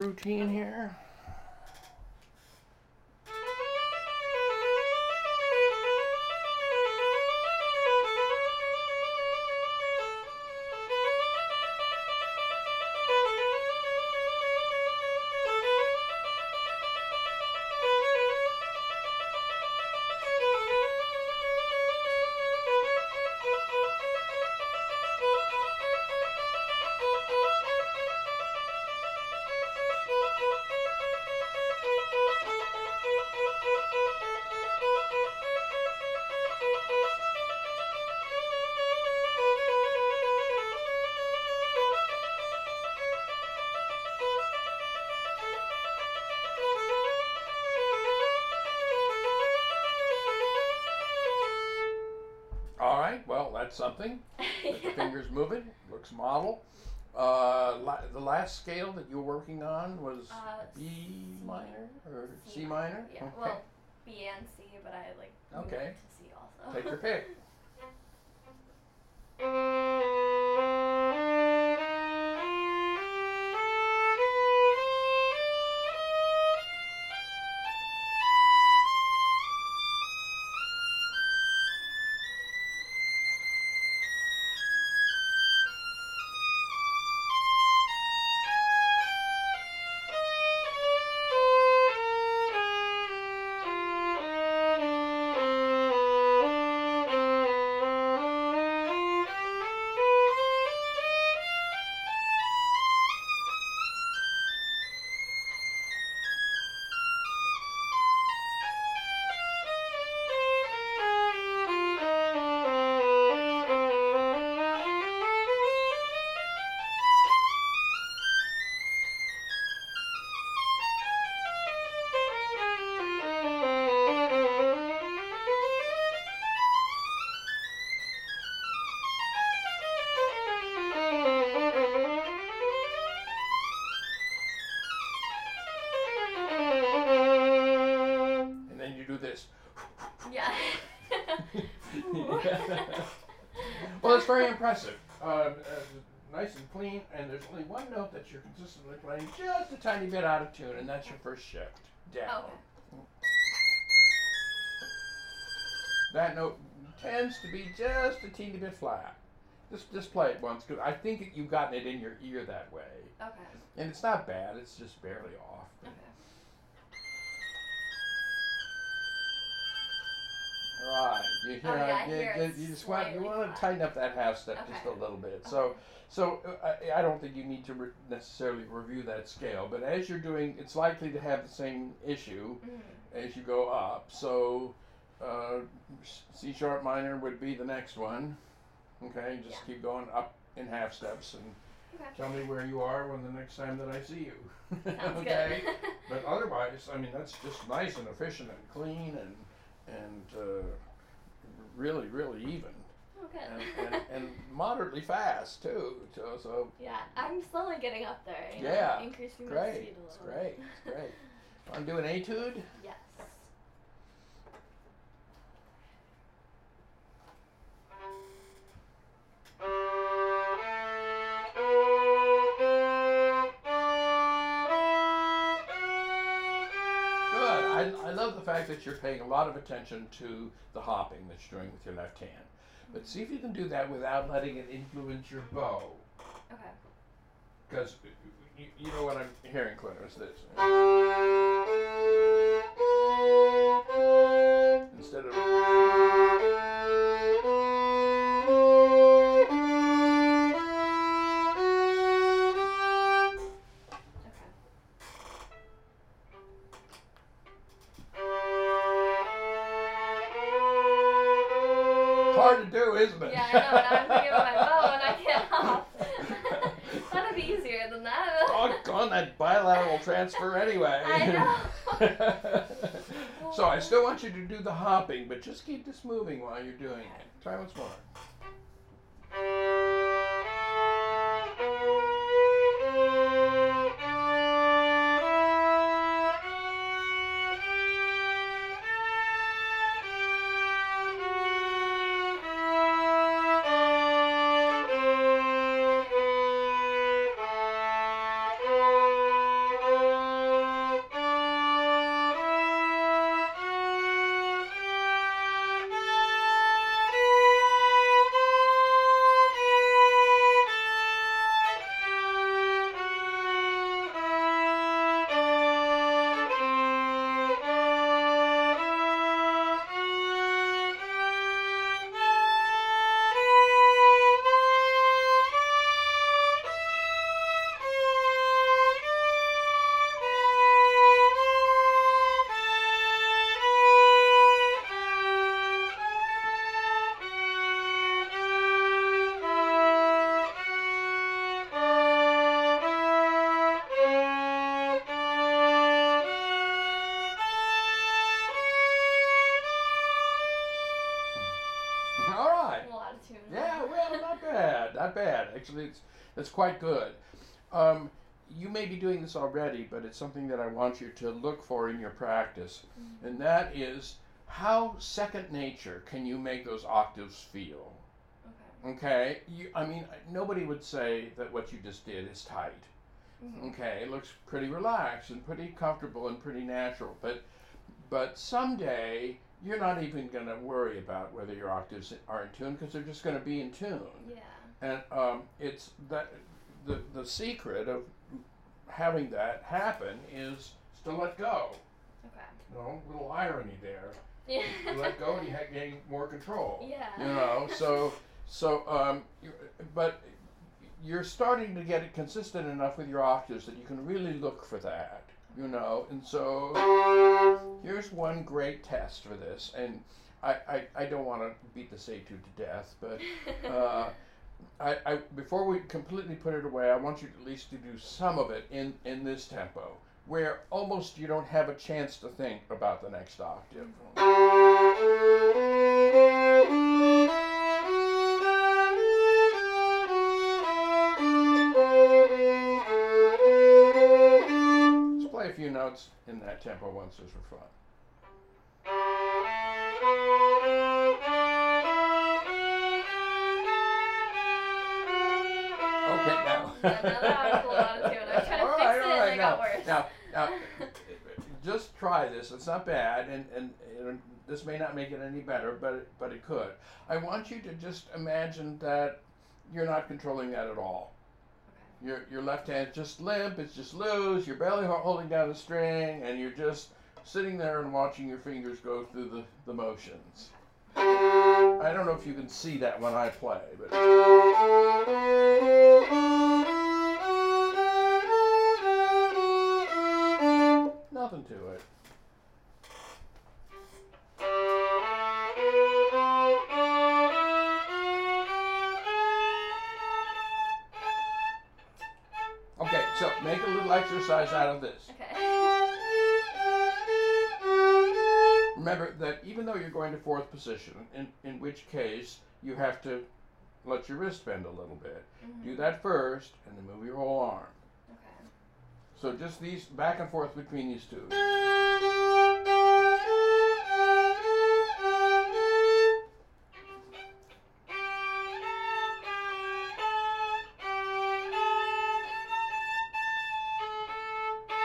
routine here. Working on was Uh, B C- minor or C C minor? Yeah, Okay. well, B and C, but I like Okay. to C also. Take your pick. yeah. well, it's very impressive. Uh, uh, nice and clean, and there's only one note that you're consistently playing just a tiny bit out of tune, and that's your first shift down. Okay. That note tends to be just a teeny bit flat. Just just play it once, because I think you've gotten it in your ear that way, Okay. and it's not bad. It's just barely off. Okay. Right. You hear, Oh, yeah, I you, hear you, you just want you want to tighten up that half step just a little bit. So so uh, I, I don't think you need to re- necessarily review that scale, but as you're doing, it's likely to have the same issue Mhm. as you go up. So uh, C sharp minor would be the next one. Okay, just Yeah. keep going up in half steps and Okay. tell me where you are when the next time that I see you. Okay. But otherwise, I mean, that's just nice and efficient and clean and and uh, really, really even good. and, and, and moderately fast too. So, so yeah, I'm slowly getting up there. You know, Yeah, increasing my speed a it's little. great, it's great. Want to do an etude? yes. Fact that you're paying a lot of attention to the hopping that you're doing with your left hand. But see if you can do that without letting it influence your bow. Okay. Because you, you know what I'm hearing, Claire, is this. Instead of. That bilateral transfer anyway. I know. so I still want you to do the hopping, but just keep this moving while you're doing it. Try once more. It's quite good. Um, you may be doing this already, but it's something that I want you to look for in your practice, and that is how second nature can you make those octaves feel? Okay. Okay, you, I mean, nobody would say that what you just did is tight. Mhm. Okay, it looks pretty relaxed and pretty comfortable and pretty natural, but but someday you're not even going to worry about whether your octaves are in tune because they're just going to be in tune. And um, it's that the the secret of having that happen is to let go. Okay. You know, little irony there. Yeah. You let go and you gain more control. Yeah. You know, so so um, but you're starting to get it consistent enough with your octaves that you can really look for that. You know, and so here's one great test for this, and I, I, I don't want to beat this etude to death, but uh, I, I before we completely put it away, I want you at least to do some of it in, in this tempo, where almost you don't have a chance to think about the next octave. Let's play a few notes in that tempo once just for fun. Okay, now. Yeah, now that I was a little out of. I was trying to All fix right, it and right, it got now, worse. Now, now, just try this. It's not bad, and, and, and this may not make it any better, but it, but it could. I want you to just imagine that you're not controlling that at all. Your, your left hand just limp, it's just loose, you're barely holding down the string, and you're just sitting there and watching your fingers go through the, the motions. I don't know if you can see that when I play, but. Nothing to it. Okay, so make a little exercise out of this. Okay. Remember that even though you're going to fourth position, in, in which case you have to let your wrist bend a little bit. Mhm. Do that first, and then move your whole arm. So just these back and forth between these two.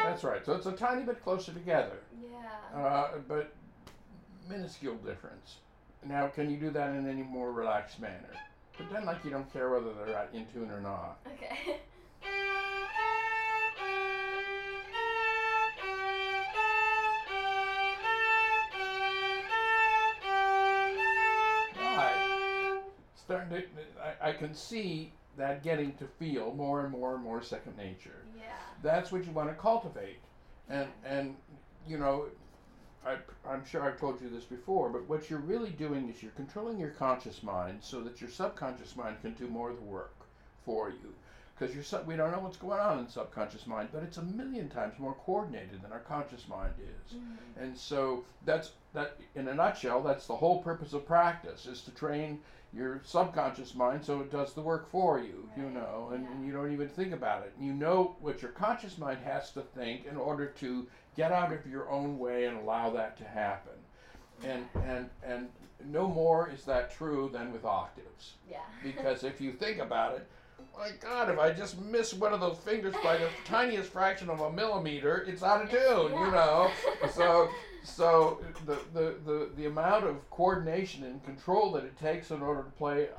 That's right. So it's a tiny bit closer together, Yeah. uh, but minuscule difference. Now, can you do that in any more relaxed manner? Pretend like you don't care whether they're in tune or not. Okay. I, can see that getting to feel more and more and more second nature. Yeah. That's what you want to cultivate. And, and you know, I, I'm sure I've told you this before, but what you're really doing is you're controlling your conscious mind so that your subconscious mind can do more of the work for you. Because your we don't know what's going on in the subconscious mind, but it's a million times more coordinated than our conscious mind is. Mhm. And so that's that in a nutshell, that's the whole purpose of practice is to train your subconscious mind so it does the work for you, you know, and, yeah. and you don't even think about it. You know what your conscious mind has to think in order to get out of your own way and allow that to happen. And and and no more is that true than with octaves. Yeah. Because if you think about it, my God, if I just miss one of those fingers by the tiniest fraction of a millimeter, it's out of tune, you know. So, so the, the, the, the amount of coordination and control that it takes in order to play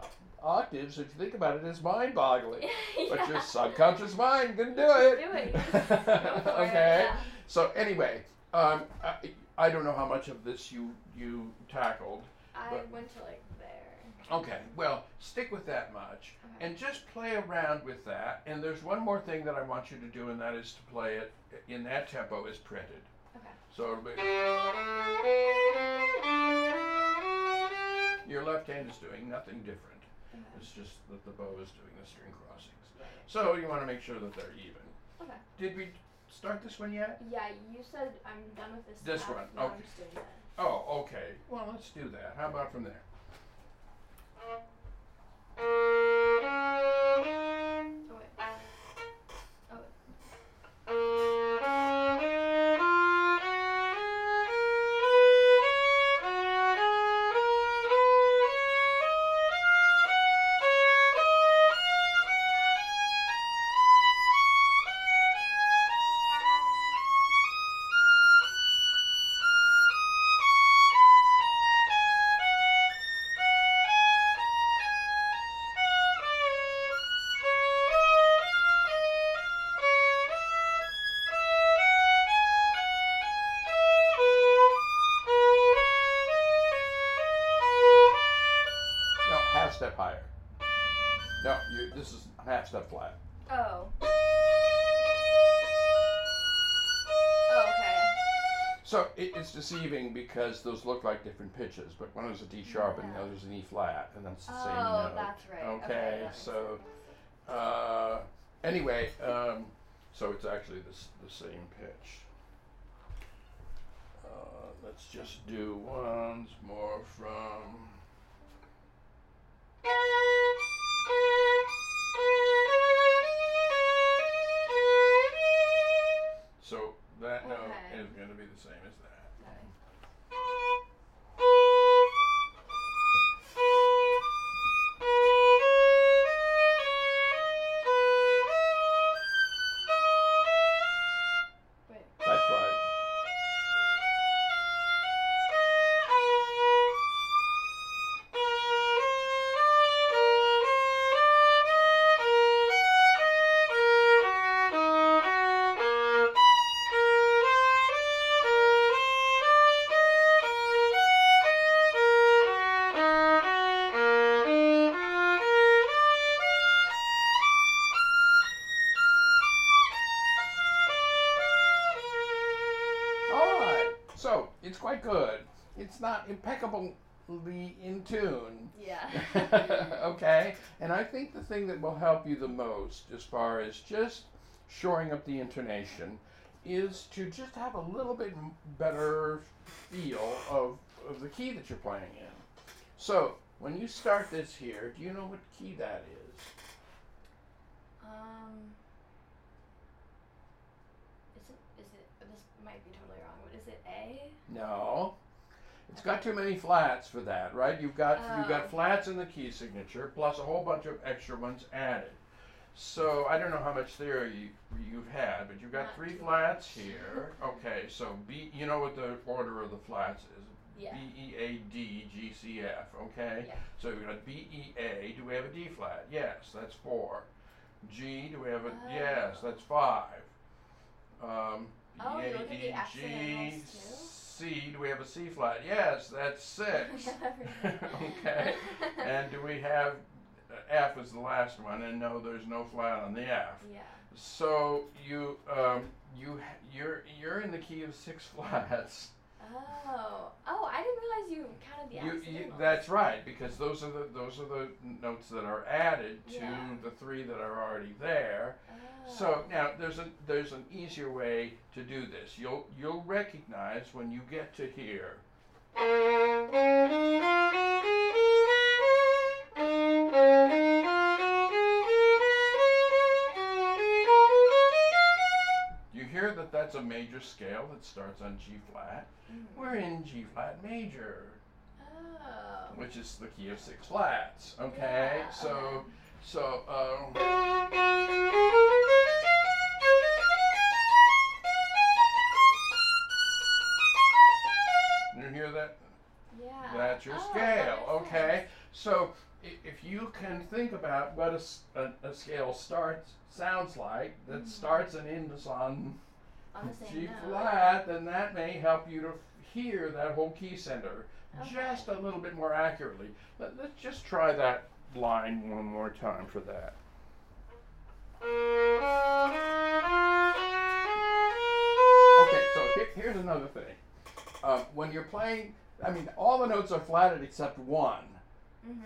octaves, if you think about it, is mind-boggling. But your subconscious mind can do it. Do it. Okay. yeah. So anyway, um, I, I don't know how much of this you you tackled. I went to like. Okay, well, stick with that much Okay. and just play around with that. And there's one more thing that I want you to do, and that is to play it in that tempo as printed. Okay. So it'll be. Your left hand is doing nothing different. Okay. It's just that the bow is doing the string crossings. So you want to make sure that they're even. Okay. Did we start this one yet? Yeah, you said I'm done with this. This one, okay. I'm just doing that. Oh, okay. Well, let's do that. How about from there? Sorry. Half flat. Oh. Oh, okay. So it, it's deceiving because those look like different pitches, but one is a D sharp and the other is an E flat, and that's the Oh, same note. that's right. Okay, Okay, that so- Uh, anyway, um, so it's actually the, the same pitch. Uh, let's just do once more from. Be the same as that. Quite good. It's not impeccably in tune. Yeah. okay. And I think the thing that will help you the most, as far as just shoring up the intonation, is to just have a little bit better feel of, of the key that you're playing in. So when you start this here, do you know what key that is? Um. Is it? Is it? This might be totally wrong, but is it A? No. It's got too many flats for that, right? You've got you've got Oh. flats in the key signature plus a whole bunch of extra ones added. So I don't know how much theory you, you've had, but you've got Not three flats much. here. Okay, so B, you know what the order of the flats is? Yeah. B E A D G C F. Okay. Yeah. So we've got B E A. Do we have a D flat? Yes, that's four. G. Do we have a? Yes, Oh. that's five. Um, Oh, you look at the accidentals, too? C. Do we have a C flat? Yes, that's six. okay. And do we have uh, F is the last one, and no, there's no flat on the F. yeah. So you um, you you're you're in the key of six flats. Oh. Oh, I didn't realize you counted the You, you, accidentals. that's right, because those are the those are the notes that are added to Yeah. the three that are already there. Oh. So now there's a there's an easier way to do this. You'll you'll recognize when you get to here. Hear that that's a major scale that starts on G flat. Mhm. We're in G flat major, Oh. which is the key of six flats. Okay, Yeah, so okay. so um, you hear that? Yeah. That's your Oh, scale. Okay, sense. so if you can think about what a scale starts sounds like that Mhm. starts and ends on On the same G note. flat, then that may help you to hear that whole key center Okay. just a little bit more accurately. Let, let's just try that line one more time for that. Okay, so here, here's another thing. Um, when you're playing, I mean, all the notes are flatted except one. Mhm.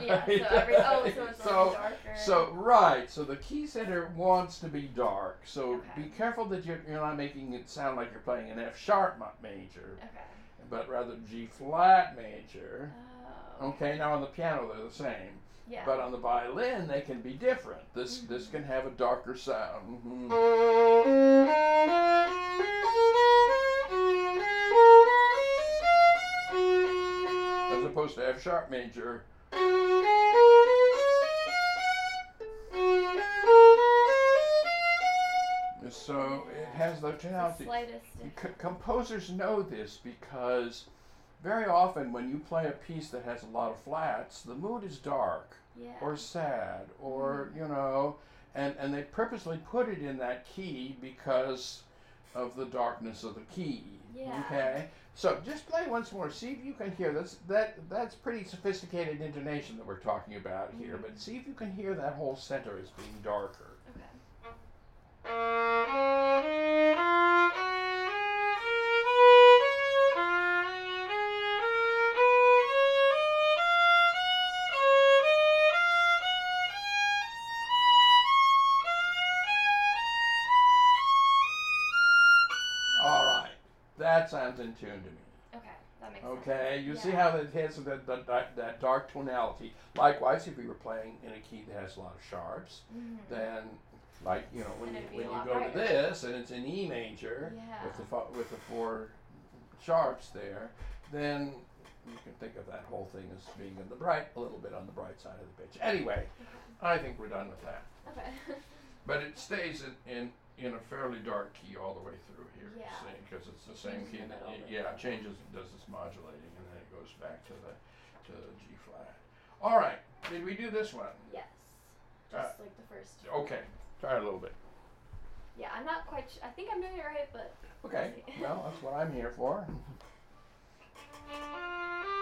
Yeah. So every oh, so it's So- darker. So right, so the key center wants to be dark. So Okay. be careful that you're, you're not making it sound like you're playing an F sharp ma- major, Okay. but rather G flat major. Oh. Okay, now on the piano they're the same, Yeah. but on the violin they can be different. This this Mhm. can have a darker sound. Mhm. Opposed to F sharp major. So it has the the tonality. slightest. C- composers know this because very often when you play a piece that has a lot of flats, the mood is dark Yeah. or sad or mm-hmm. you know, and and they purposely put it in that key because of the darkness of the key. Yeah. Okay. So just play once more. See if you can hear this. That that's pretty sophisticated intonation that we're talking about here. Mhm. But see if you can hear that whole center as being darker. Okay. Sounds in tune to me. Okay. That makes sense. Okay, you see how it has that, that, that, dark tonality. Likewise, if we were playing in a key that has a lot of sharps, Mhm. then, like you know, when you, when you go to this and it's in E major Yeah. with the fo- with the four sharps there, then you can think of that whole thing as being in the bright, a little bit on the bright side of the pitch. Anyway, I think we're done with that. Okay. But it stays in, in, in a fairly dark key all the way through here, Yeah. see, because it's the It same changes key. in the that- middle, but- yeah, it changes, does this modulating, and then it goes back to the to the G flat. All right, did we do this one? yes. Uh, Just like the first. Okay, try it a little bit. Yeah, I'm not quite. Sh- I think I'm doing it right, but. Okay, well, that's what I'm here for.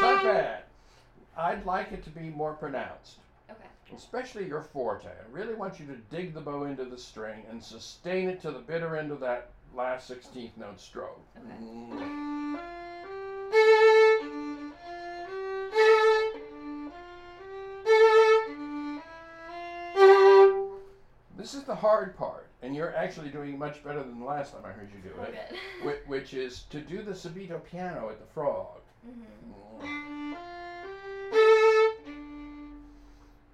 Not bad. I'd like it to be more pronounced. Okay. especially your forte. I really want you to dig the bow into the string and sustain it to the bitter end of that last 16th note stroke. Okay. Mm. This is the hard part, and you're actually doing much better than the last time I heard you do Oh, it, good. which is to do the subito piano at the frog. Hmm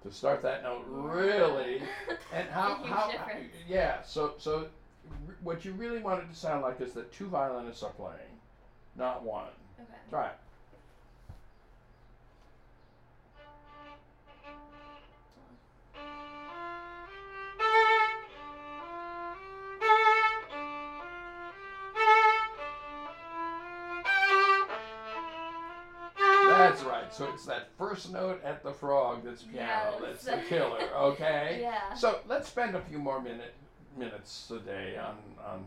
To start that note really And how, how, difference. yeah, so, so r- what you really want it to sound like is that two violinists are playing, not one. Okay. Try it. That's right. So it's that first note at the frog that's piano. Yes. That's the killer. Okay. Yeah. So let's spend a few more minute, minutes a day on, on.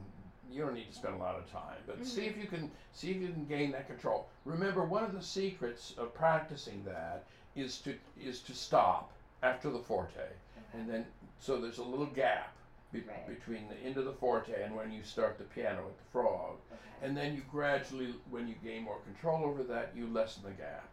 You don't need to spend a lot of time, but see Mhm. if you can see if you can gain that control. Remember, one of the secrets of practicing that is to is to stop after the forte, Okay. and then so there's a little gap be- Right. between the end of the forte and when you start the piano at the frog, Okay. and then you gradually, when you gain more control over that, you lessen the gap.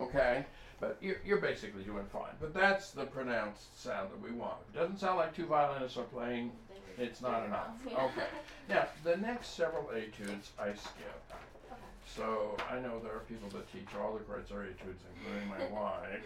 Okay. But you're, you're basically doing fine. But that's the pronounced sound that we want. If it doesn't sound like two violinists are playing, it's not enough. Okay. Now, the next several etudes I skip. Okay. So I know there are people that teach all the Kreutzer etudes, including my wife.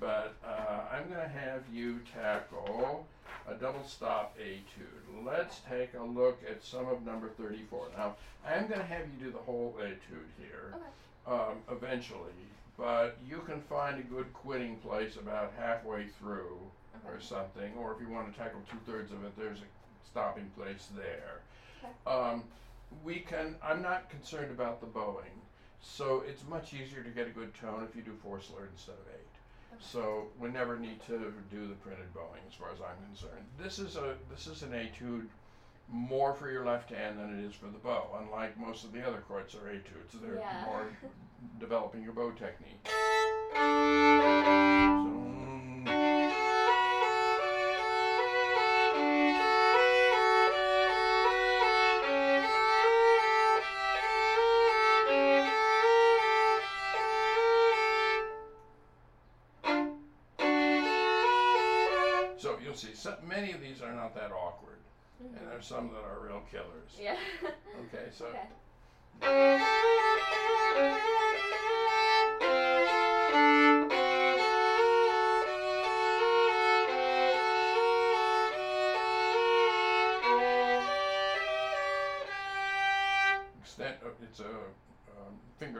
But uh, I'm going to have you tackle a double stop etude. Let's take a look at some of number 34. Now, I'm going to have you do the whole etude here Okay. um, eventually, but you can find a good quitting place about halfway through or something, or if you want to tackle two thirds of it, there's a stopping place there. Okay. Um, we can. I'm not concerned about the bowing, so it's much easier to get a good tone if you do four slurred instead of eight. Okay. So we never need to do the printed bowing, as far as I'm concerned. This is a this is an etude more for your left hand than it is for the bow. Unlike most of the other Kreutzer etudes, they're Yeah. more developing your bow technique. So, mm, you'll see, some, many of these are not that awkward, Mhm. and there's some that are real killers. Yeah. Okay, so okay.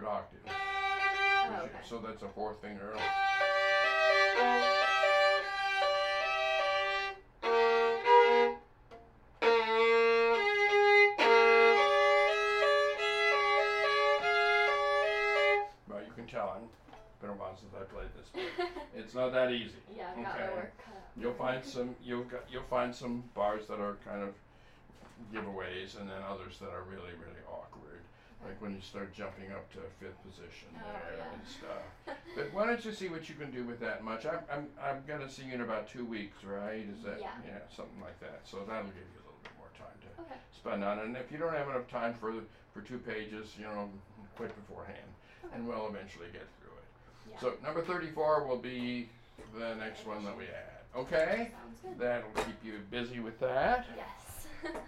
Octave. Oh, okay. So that's a fourth finger. Well, you can tell. I'm been a while since I played this. But it's not that easy. yeah, I've got Okay. my work cut. You'll find some. You'll got, you'll find some bars that are kind of giveaways, and then others that are really really awkward. Like when you start jumping up to fifth position Oh, there yeah. and stuff. But why don't you see what you can do with that much? I'm I'm I'm gonna see you in about two weeks, right? Is that Yeah. something like that? So that'll give you a little bit more time to Okay. spend on. it. And if you don't have enough time for for two pages, you know, quit beforehand, and we'll eventually get through it. Yeah. So number thirty-four will be the next one that we add. Okay, Sounds good. that'll keep you busy with that. Yes.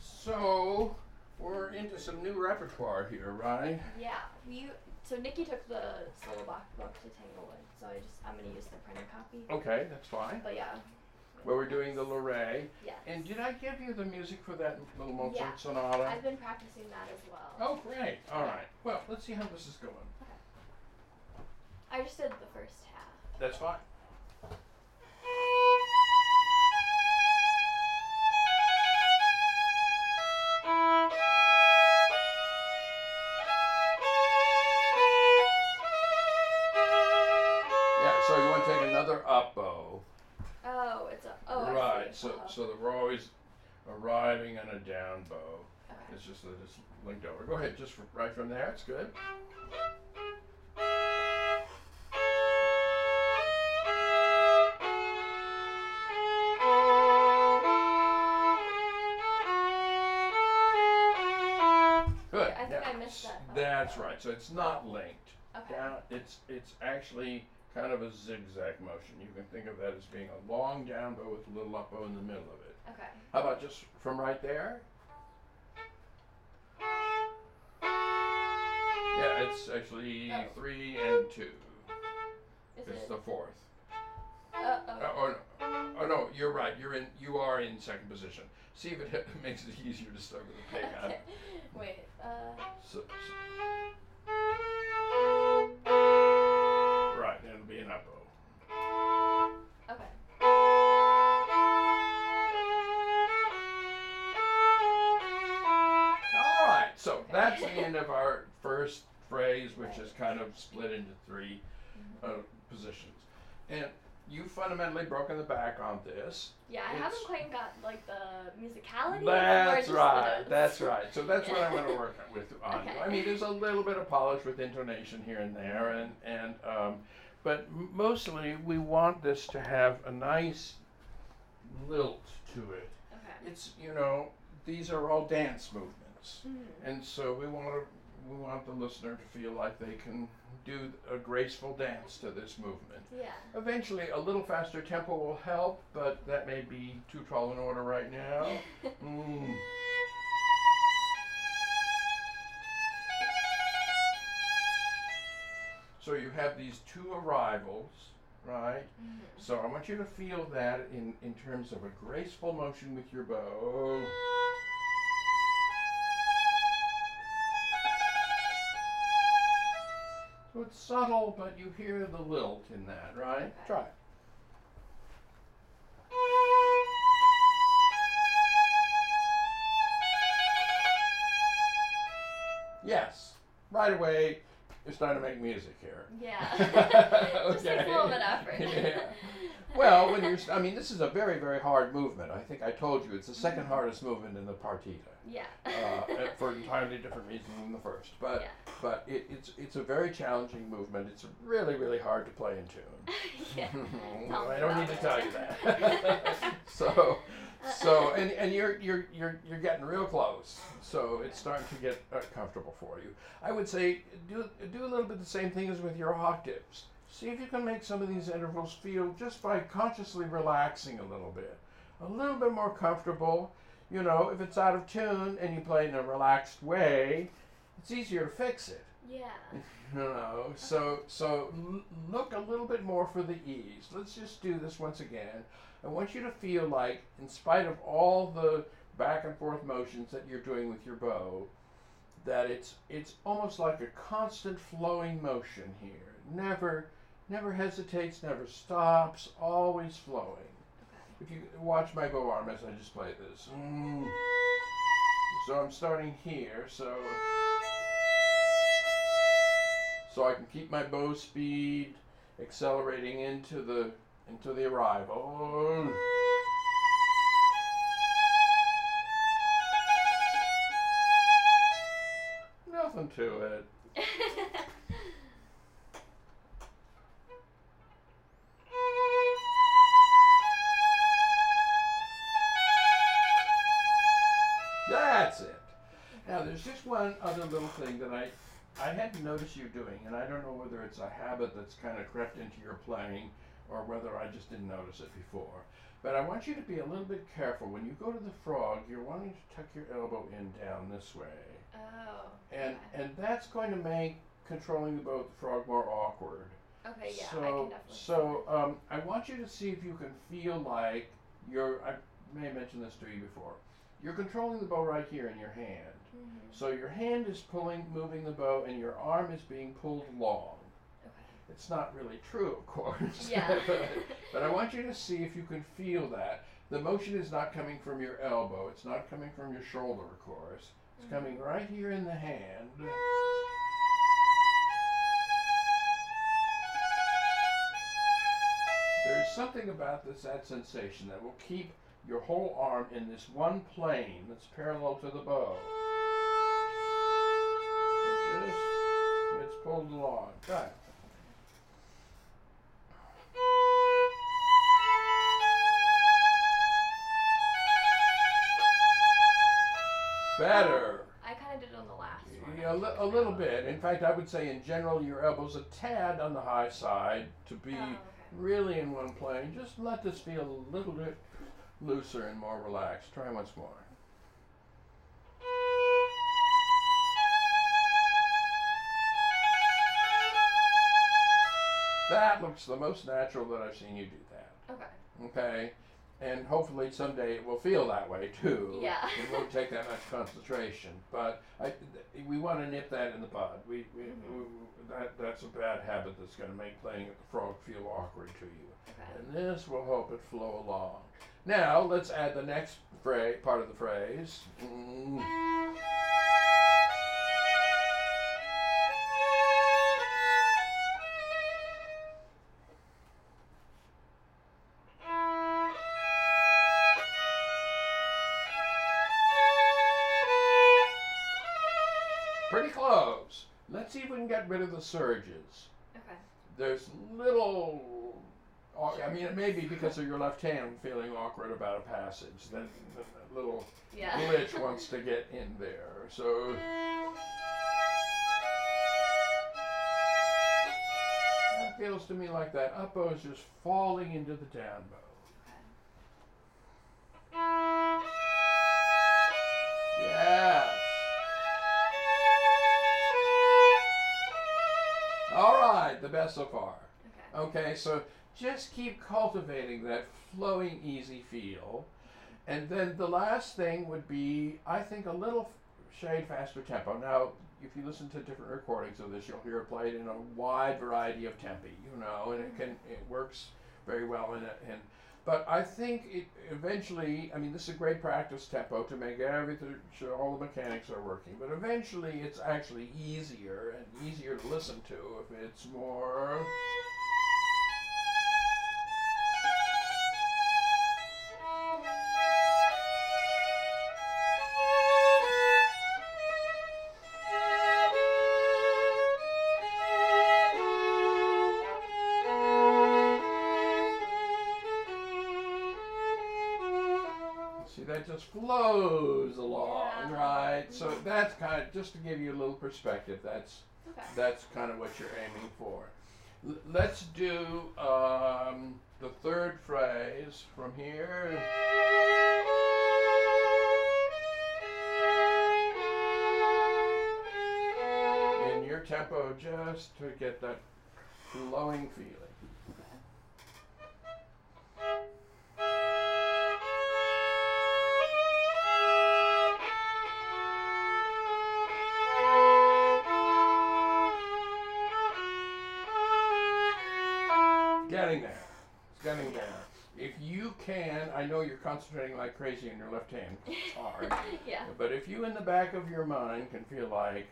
So we're into some new repertoire here, right? yeah. We so Nikki took the solo Bach book to Tanglewood, so I just I'm gonna use the printed copy. Okay, that's fine. But yeah. Well, we're doing the Loure. Yes. And did I give you the music for that little Mozart Yeah. sonata? I've been practicing that as well. Oh, great. All right. Well, let's see how this is going. Okay. I just did the first half. That's fine. So so we're always arriving on a down bow. Okay. It's just that it's linked over. Go ahead, just right from there. It's good. Good. I think I missed that. That's right. So it's not linked. Okay. Down. It's it's actually kind of a zigzag motion. You can think of that as being a long down bow with a little up bow in the middle of it. Okay. How about just from right there? Yeah, it's actually Oh. three and two. Is It's it? the fourth. Uh, Uh, oh. no. oh no, you're right. You're in. You are in second position. See if it makes it easier to start with a peg okay. Wait. Uh. So, so- that's the end of our first phrase, which is kind of split into three uh, positions. And you've fundamentally broken the back on this. Yeah, I It's- haven't quite got like the musicality. That's right. That's right. So that's what I'm going to work with on. Okay. I mean, there's a little bit of polish with intonation here and there, and and um, but mostly we want this to have a nice lilt to it. Okay. It's you know these are all dance movements, Mhm. and so we want to we want the listener to feel like they can do a graceful dance to this movement. Yeah. Eventually, a little faster tempo will help, but that may be too tall an order right now. Mm. So you have these two arrivals, right? Mhm. So I want you to feel that in, in terms of a graceful motion with your bow. It's subtle, but you hear the lilt in that, right? Try it. Yes. Right away, you're starting to make music here. Yeah. okay. Just takes a little bit of effort. Yeah. Well, when you're, I mean, this is a very, very hard movement. I think I told you it's the second Mm-hmm. hardest movement in the partita, yeah. uh, for entirely different reasons than the first. But, yeah. but it, it's it's a very challenging movement. It's really, really hard to play in tune. yeah. well, I don't need to tell you that. so, so, and, and you're you're you're you're getting real close. So it's starting to get uh, comfortable for you. I would say do do a little bit the same thing as with your octaves. See if you can make some of these intervals feel just by consciously relaxing a little bit, a little bit more comfortable. You know, if it's out of tune and you play in a relaxed way, it's easier to fix it. Yeah. You know, so so look a little bit more for the ease. Let's just do this once again. I want you to feel like, in spite of all the back and forth motions that you're doing with your bow, that it's it's almost like a constant flowing motion here. Never never hesitates, never stops, always flowing. Okay. If you watch my bow arm as I just play this. Mm. So I'm starting here, so so I can keep my bow speed accelerating into the into the arrival. Nothing to it. that I, I hadn't noticed you doing, and I don't know whether it's a habit that's kind of crept into your playing or whether I just didn't notice it before. But I want you to be a little bit careful. When you go to the frog, you're wanting to tuck your elbow in down this way. oh. And, okay. and that's going to make controlling the bow the frog more awkward. Okay, yeah, I so, can definitely. so um, I want you to see if you can feel like you're. I may have mentioned this to you before. You're controlling the bow right here in your hand. Mhm. So your hand is pulling, moving the bow, and your arm is being pulled long. Okay. It's not really true, of course. Yeah. but, but I want you to see if you can feel that. The motion is not coming from your elbow. It's not coming from your shoulder, of course. It's Mhm. coming right here in the hand. There's something about this that sensation that will keep your whole arm in this one plane that's parallel to the bow. It just gets pulled along. Good. Better. I kind of did on the last one. Yeah, a, li- a little bit. In fact, I would say in general, your elbow's a tad on the high side to be Oh, okay. really in one plane. Just let this feel a little bit looser and more relaxed. Try once more. That looks the most natural that I've seen you do that. Okay. Okay? And hopefully someday it will feel that way too. Yeah. It won't take that much concentration. But I, we want to nip that in the bud. We, we, Mhm. we that, that's a bad habit that's going to make playing at the frog feel awkward to you. Okay. And this will help it flow along. Now let's add the next phrase, part of the phrase. Mm. Let's see if we can get rid of the surges Okay. there's little. I mean, it may be because of your left hand feeling awkward about a passage. That, that little Yeah. glitch wants to get in there. So. That feels to me like that up bow is just falling into the down bow. The best so far. Okay. Okay, so just keep cultivating that flowing, easy feel. And then the last thing would be, I think, a little shade faster tempo. Now, if you listen to different recordings of this, you'll hear it played in a wide variety of tempi, you know, and it can it works very well in it. And but I think it eventually, I mean, this is a great practice tempo to make everything sure all the mechanics are working. But eventually, it's actually easier and easier to listen to if it's more. Flows along, Yeah. right? So that's kind of just to give you a little perspective. That's Okay. that's kind of what you're aiming for. L- let's do um, the third phrase from here. In your tempo, just to get that flowing feeling. Concentrating like crazy on your left hand. It's hard. yeah. But if you, in the back of your mind, can feel like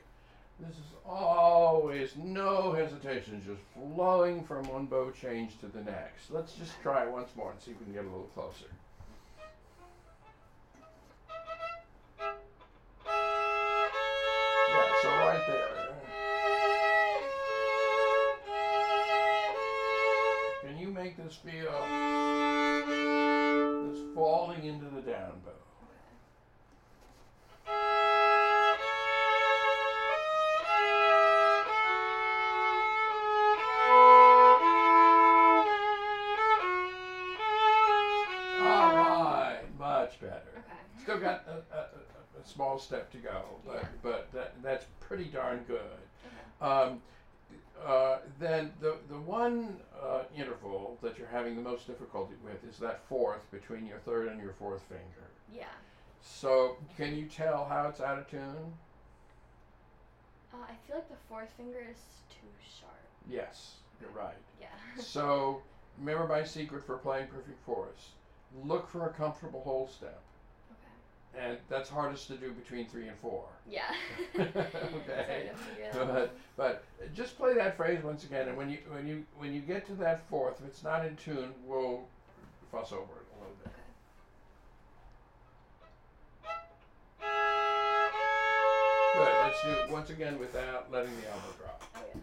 this is always no hesitation, just flowing from one bow change to the next. Let's just try it once more and see if we can get a little closer. Into the down bow? All right, much better. Okay. Still got a, a, a, a small step to go, but Yeah. but that, that's pretty darn good. Okay. Um, uh, then the the one uh, interval that you're having the most difficulty with is that fourth between your third and your fourth finger. Yeah. So can you tell how it's out of tune? Uh, I feel like the fourth finger is too sharp. Yes, you're right. Yeah. So remember my secret for playing perfect fourths. Look for a comfortable whole step. And that's hardest to do between three and four. Yeah. Okay. Sorry to figure that out. but but just play that phrase once again, and when you when you when you get to that fourth, if it's not in tune, we'll fuss over it a little bit. Good. Let's do it once again without letting the elbow drop. Oh yeah.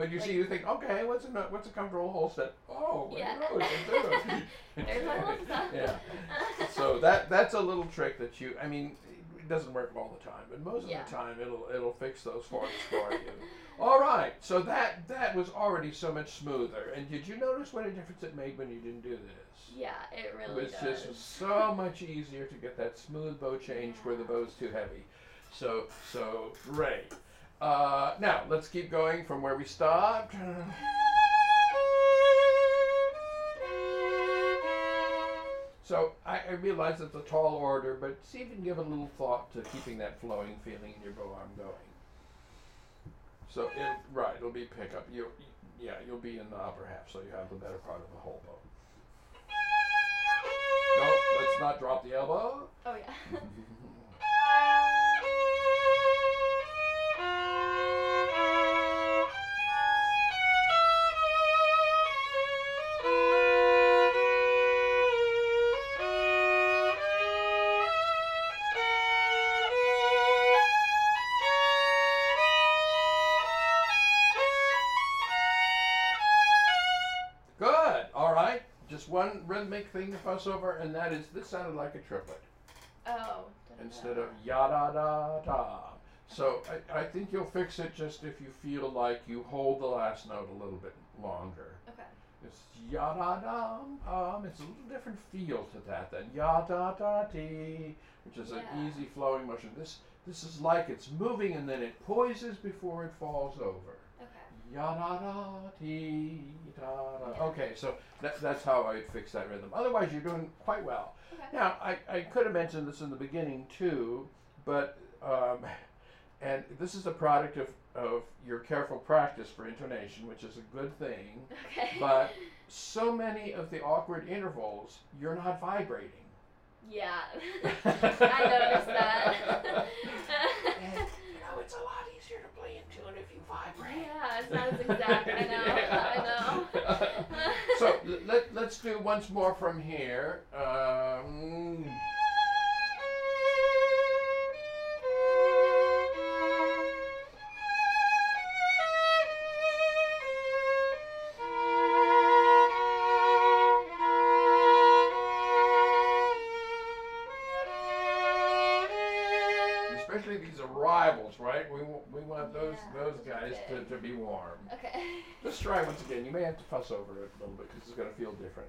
But you Like- see, you think, okay, what's a what's a comfortable whole step? Oh, Yeah. no, it's a zero. There's my stuff. yeah. So that that's a little trick that you. I mean, it doesn't work all the time, but most Yeah. of the time it'll it'll fix those fourths for you. All right. So that that was already so much smoother. And did you notice what a difference it made when you didn't do this? Yeah, it It really was does. just so much easier to get that smooth bow change where the bow's too heavy. So so great. Uh, now let's keep going from where we stopped. So I, I realize it's a tall order, but see if you can give a little thought to keeping that flowing feeling in your bow arm going. So it, right, it'll be pickup. You, yeah, you'll be in the upper half, so you have the better part of the whole bow. No, let's not drop the elbow. Oh yeah. one rhythmic thing to fuss over, and that is this sounded like a triplet Oh. instead of ya da da da. So I, I think you'll fix it just if you feel like you hold the last note a little bit longer. Okay. It's ya da da um. It's a little different feel to that than ya da da dee, which is an easy flowing motion. This this is like it's moving and then it poises before it falls over. Okay. Ya da da dee da da. Yeah. Okay, so that, that's how I fix that rhythm. Otherwise, you're doing quite well. Okay. Now, I, I could have mentioned this in the beginning too, but um, and this is a product of, of your careful practice for intonation, which is a good thing. Okay. But so many of the awkward intervals, you're not vibrating. yeah. I noticed that. And, you know, it's a lot easier to play in tune if you vibrate. yeah, it's not exact. I know. I know. so let, let's do once more from here. Um, arrivals, right? We, we want those Yeah, those guys to, to be warm. okay. Let's try once again. You may have to fuss over it a little bit because it's going to feel different.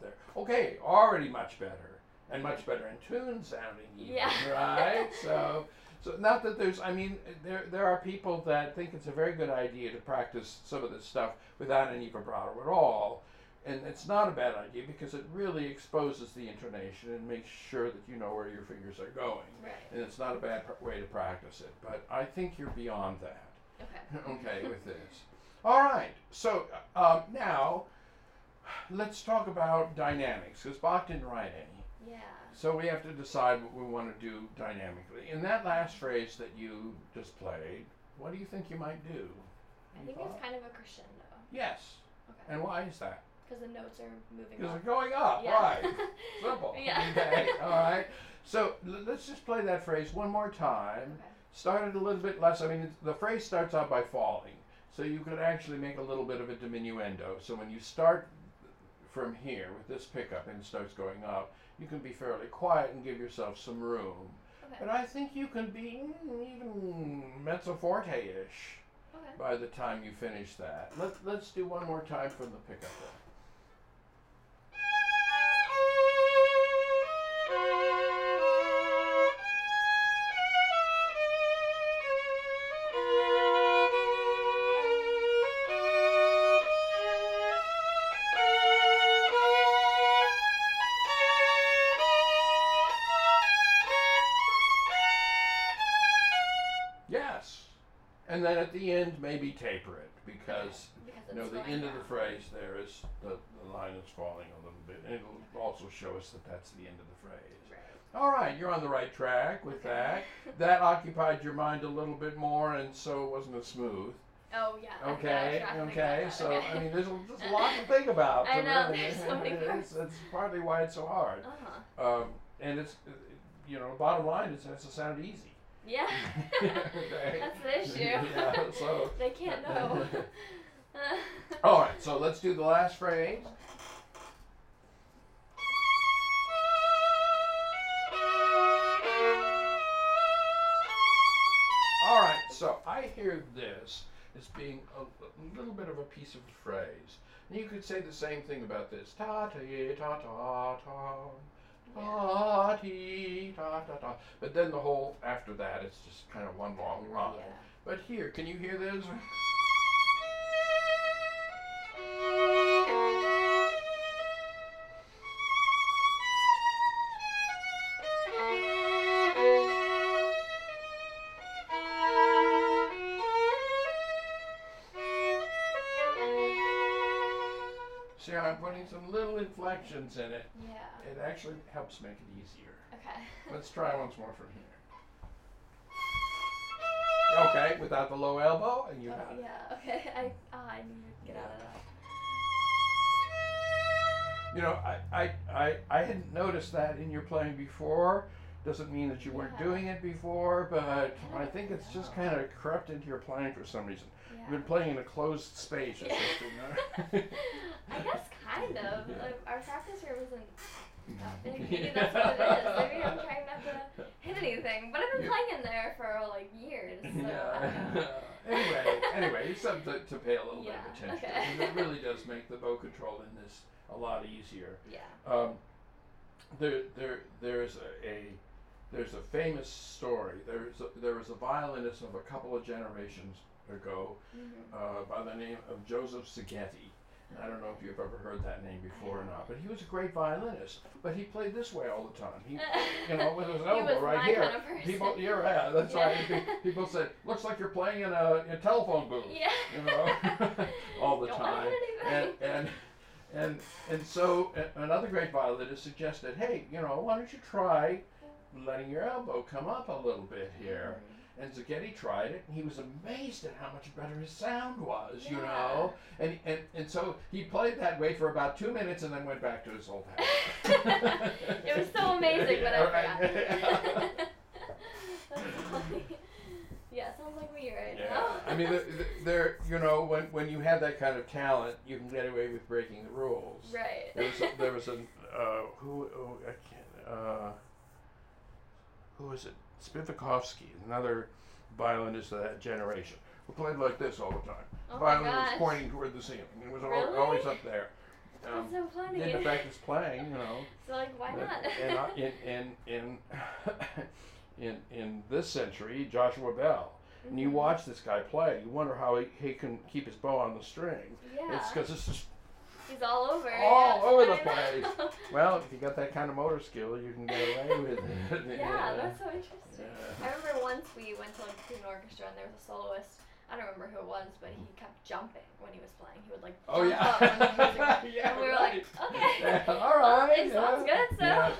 There when you got there. Okay, already much better, and much better in tune sounding even, Yeah. right? So, so not that there's. I mean, there there are people that think it's a very good idea to practice some of this stuff without any vibrato at all. And it's not a bad idea because it really exposes the intonation and makes sure that you know where your fingers are going. Right. And it's not a bad way to practice it. But I think you're beyond that Okay. okay with this. All right. So um, now let's talk about dynamics because Bach didn't write any. Yeah. So we have to decide what we want to do dynamically. In that last phrase that you just played, what do you think you might do? I You think thought? it's kind of a crescendo. Yes. Okay. And why is that? Because the notes are moving Because they're going up. Yeah. Right. Simple. Yeah. Okay. All right. So l- let's just play that phrase one more time. Okay. Start it a little bit less. I mean, the phrase starts out by falling, so you could actually make a little bit of a diminuendo. So when you start from here with this pickup and starts going up, you can be fairly quiet and give yourself some room. Okay. But I think you can be mm, even mezzo forte-ish Okay. by the time you finish that. Let, let's do one more time from the pickup. Then. And then at the end, maybe taper it because Because you know the end of the phrase there is the, the line is falling a little bit, and it'll also show us that that's the end of the phrase. Right. All right, you're on the right track with Okay. that. That occupied your mind a little bit more, and so it wasn't as smooth. Oh yeah. Okay, forgot to think okay. So Okay. I mean, there's a, there's a lot to think about. I know, really- there's so many it's, it's partly why it's so hard. Uh-huh. Um, and it's, you know, bottom line is it has to sound easy. Yeah. That's the issue. Yeah, so- they can't know. All right, so let's do the last phrase. All right, so I hear this as being a, little bit of a piece of a phrase. And you could say the same thing about this. Ta ta ta ta ta. Ta But then the whole after that it's just kind of one long run. Yeah. But here, can you hear this? I'm putting some little inflections in it. Yeah. It actually helps make it easier. Okay. Let's try once more from here. Okay, without the low elbow, and you Oh, got it. yeah. Okay. I ah, I need to get out of that. You know, I, I, I, I hadn't noticed that in your playing before. Doesn't mean that you weren't doing it before, but I think it's just kind of crept into your playing for some reason. Yeah. You've been playing in a closed space, I Yeah. just didn't. I guess kind of. Yeah. Like our practice room isn't. Maybe that's what it is. Maybe I'm trying not to hit anything. But I've been Yeah. playing in there for like years. So Yeah. anyway, anyway, it's something to, to pay a little bit of attention okay. it really does make the bow control in this a lot easier. Yeah. Um, there, there, there's a, a there's a famous story. There's a, there was a violinist of a couple of generations ago Mm-hmm. uh, by the name of Joseph Szigeti. I don't know if you've ever heard that name before or not, but he was a great violinist. But he played this way all the time. He, you know, with his He elbow was right here. kind of. People, right. That's Yeah. right. People said, "Looks like you're playing in a, in a telephone booth." Yeah. You know, all the Don't time. And and and and so another great violinist suggested, "Hey, you know, why don't you try letting your elbow come up a little bit here?" And Szigeti tried it, and he was amazed at how much better his sound was, you Yeah. know. And, and and so he played that way for about two minutes, and then went back to his old habit. it was so amazing, but I forgot. Yeah, sounds like me right Yeah, now. I mean, the- the- there, you know, when when you have that kind of talent, you can get away with breaking the rules. right. There was a, there was a uh, who oh, I can't uh, who was it? Spivakovsky, another violinist of that generation who played like this all the time. Oh violin was pointing toward the ceiling. It was Really? always up there. That's Um, so funny. didn't practice playing, you know. so like, why not? And I- in in in in in this century, Joshua Bell. And you Mhm. watch this guy play, you wonder how he, he can keep his bow on the string. Yeah. It's because it's just He's all over. All yeah. over the place. well, if you got that kind of motor skill, you can get away with it. yeah, that's so interesting. Yeah. I remember once we went to like a student orchestra and there was a soloist. I don't remember who it was, but he kept jumping when he was playing. He would like Oh jump yeah. up when the music yeah, and we were right. like, okay. Yeah, all right. it sounds good, so. yeah.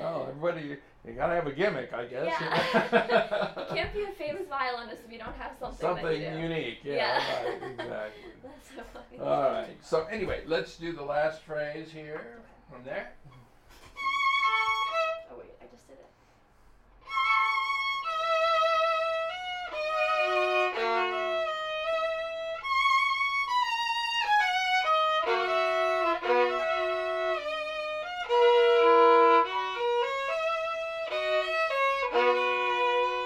Well, everybody, you gotta have a gimmick, I guess. Yeah. you can't be a famous violinist if you don't have something, Something that you unique. Yeah. Yeah. Right, exactly. That's so funny. All right. So anyway, let's do the last phrase here. From there.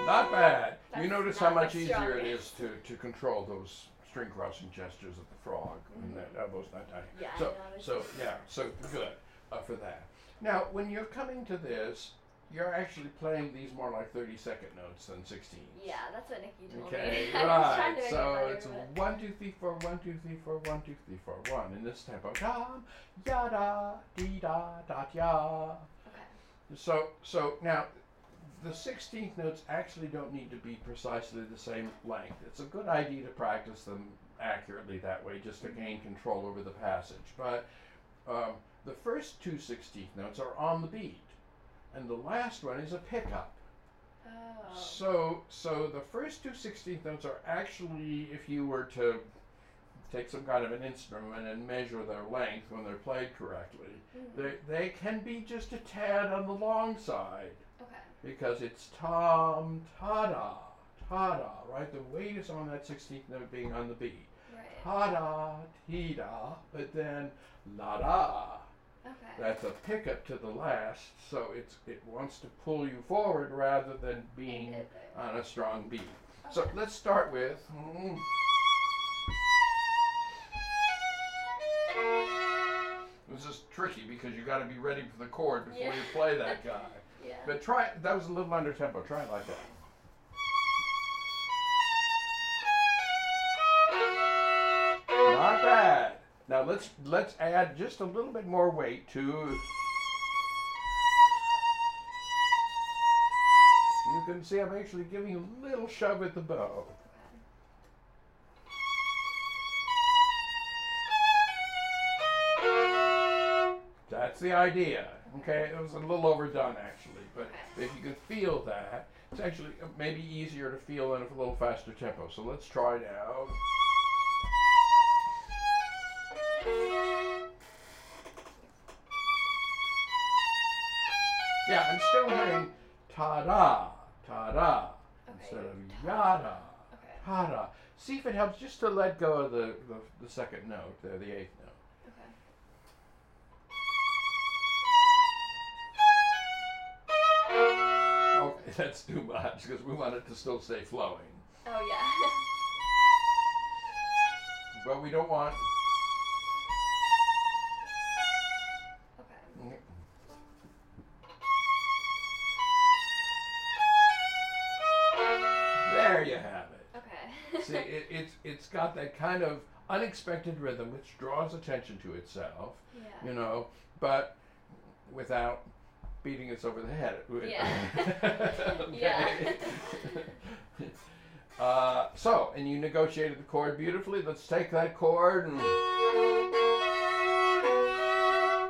Not bad. you notice how much easier it strongest. is to, to control those string crossing gestures of the frog when Mhm. that elbow's not tight. Yeah, So, so yeah, so good uh, for that. Now, when you're coming to this, you're actually playing these more like 30 second notes than 16. Yeah, that's what Nikki told Okay, me. Trying right. So it it's but- one, two, three, four, one, two, three, four, one, two, three, four, one. In this tempo, dum, ya da, dee da, da, ya. Okay. So, so now, the 16th notes actually don't need to be precisely the same length. It's a good idea to practice them accurately that way, just to gain control over the passage. But um, the first two 16th notes are on the beat, and the last one is a pickup. Oh. So, so the first two 16th notes are actually, if you were to take some kind of an instrument and measure their length when they're played correctly, Mhm. they, they can be just a tad on the long side. Because it's tom, ta da, ta da, right? The weight is on that 16th note being on the beat. Right. Ta da, ti da, but then la da. Okay. That's a pickup to the last, so it's it wants to pull you forward rather than being End it there. on a strong beat. So let's start with. mm. This is tricky because you got to be ready for the chord before Yeah. you play that guy. Yeah. But try that was a little under tempo. Try it like that. Not bad. Now let's let's add just a little bit more weight to. You can see I'm actually giving a little shove at the bow. That's the idea. Okay, it was a little overdone actually, but if you can feel that, it's actually uh, maybe easier to feel in a little faster tempo. So let's try now. Yeah, I'm still hearing ta-da, ta-da, Okay. instead of yada, Okay. ta-da. See if it helps just to let go of the, the, the second note there, the eighth note. that's too much because we want it to still stay flowing. Oh yeah. But we don't want. okay. Mm-hmm. There you have it. Okay. See, it, it's it's got that kind of unexpected rhythm which draws attention to itself, yeah. you know, but without beating us over the head. Yeah. Yeah. uh, so, and you negotiated the chord beautifully. Let's take that chord and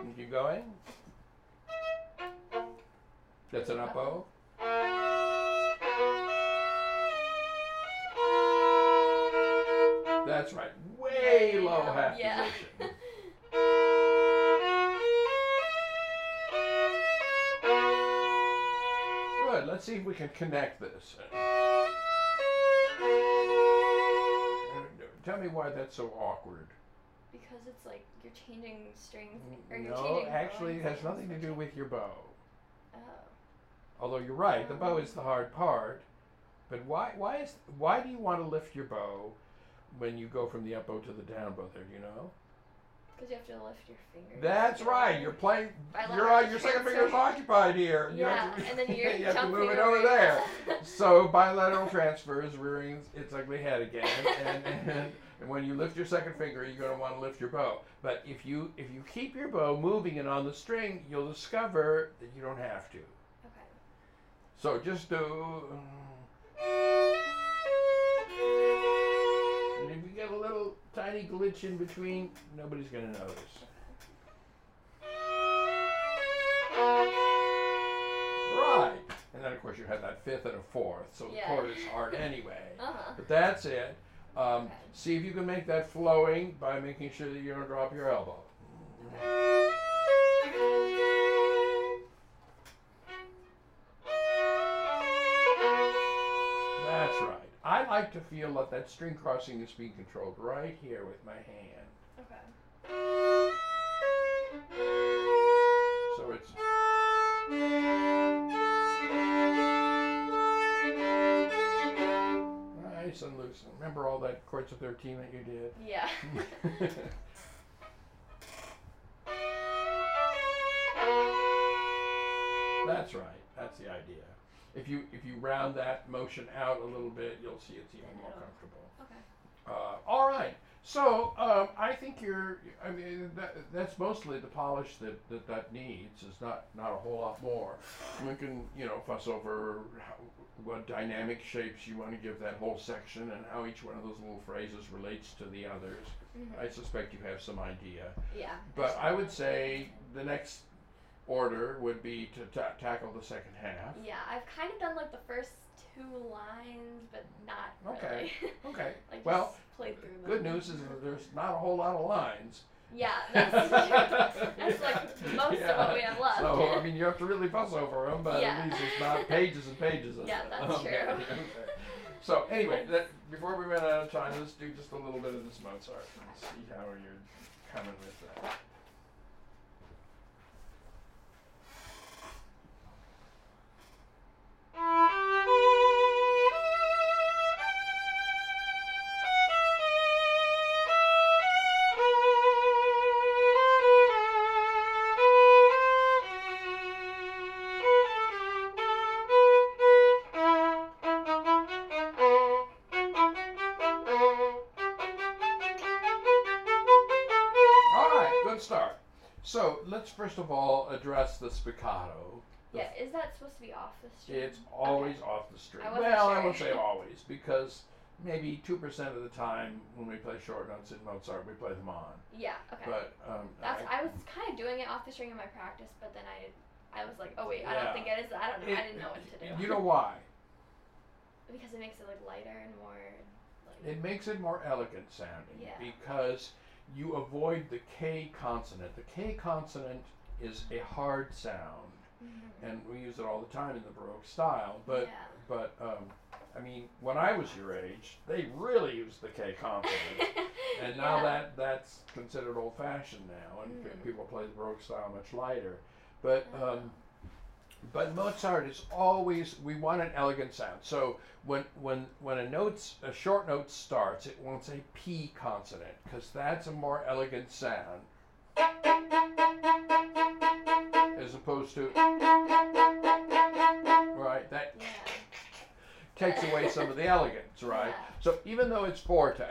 and keep going. That's an up O. That's right. Way low half Yeah. position. Let's see if we can connect this. Tell me why that's so awkward. Because it's like you're changing strings or you're No, changing actually, it has nothing to do with your bow. Oh. Although you're right, the bow oh. is the hard part. But why why is why do you want to lift your bow when you go from the up bow to the down bow there, do you know? Because you have to lift your fingers. That's right. You're playing you're on your second finger is occupied here. Yeah, to, and then you're you have to move it over over there. So bilateral transfer is rearing its ugly head again, and, and, and when you lift your second finger, you're going to want to lift your bow. But if you if you keep your bow moving and on the string, you'll discover that you don't have to. Okay. So just do. Mm. And if you get a little tiny glitch in between, nobody's going to notice. Right. And then, of course, you have that fifth and a fourth, so the Yeah. chord is hard anyway. Uh huh. But that's it. Um, Okay. See if you can make that flowing by making sure that you don't drop your elbow. Like to feel that that string crossing is being controlled right here with my hand. Okay. So it's nice and loose. Remember all that chords of 13 that you did? Yeah. That's right. That's the idea. If you if you round that motion out a little bit, you'll see it's even more comfortable. okay. Uh, all right. So um, I think you're. I mean, that, that's mostly the polish that, that that needs. Is not not a whole lot more. We can you know fuss over how, what dynamic shapes you want to give that whole section and how each one of those little phrases relates to the others. Mhm. I suspect you have some idea. Yeah. But I would say the next order would be to ta- tackle the second half. Yeah, I've kind of done like the first two lines, but not Okay. really. Okay. like Well, played through them. Good news is that there's not a whole lot of lines. Yeah, that's, that's like most of what we have left. So I mean, you have to really fuss over them, but Yeah. at least it's not pages and pages of Yeah, that's Okay, true. okay. So anyway, that, before we run out of time, let's do just a little bit of this Mozart and see how you're coming with that. First of all address the spiccato. yeah, is that supposed to be off the string? It's always off the string. I well, I sure. won't say always because maybe two percent of the time when we play short notes in Mozart, we play them on. Yeah. Okay. But um, That's I- I was kind of doing it off the string in my practice, but then I I was like, oh wait, I don't think it is. I don't know. I didn't know what to do. You know why? because it makes it like lighter and more like. It makes it more elegant sounding Yeah. because you avoid the K consonant. The K consonant is a hard sound, Mhm. and we use it all the time in the Baroque style. But yeah. but um, I mean, when I was your age, they really used the K consonant. And now Yeah. that that's considered old fashioned now, and Mhm. people play the Baroque style much lighter. But um, but Mozart is always we want an elegant sound. So when when when a note's a short note starts, it wants a P consonant because that's a more elegant sound. As opposed to right, that Yeah. takes away some of the elegance, right? Yeah. So even though it's forte,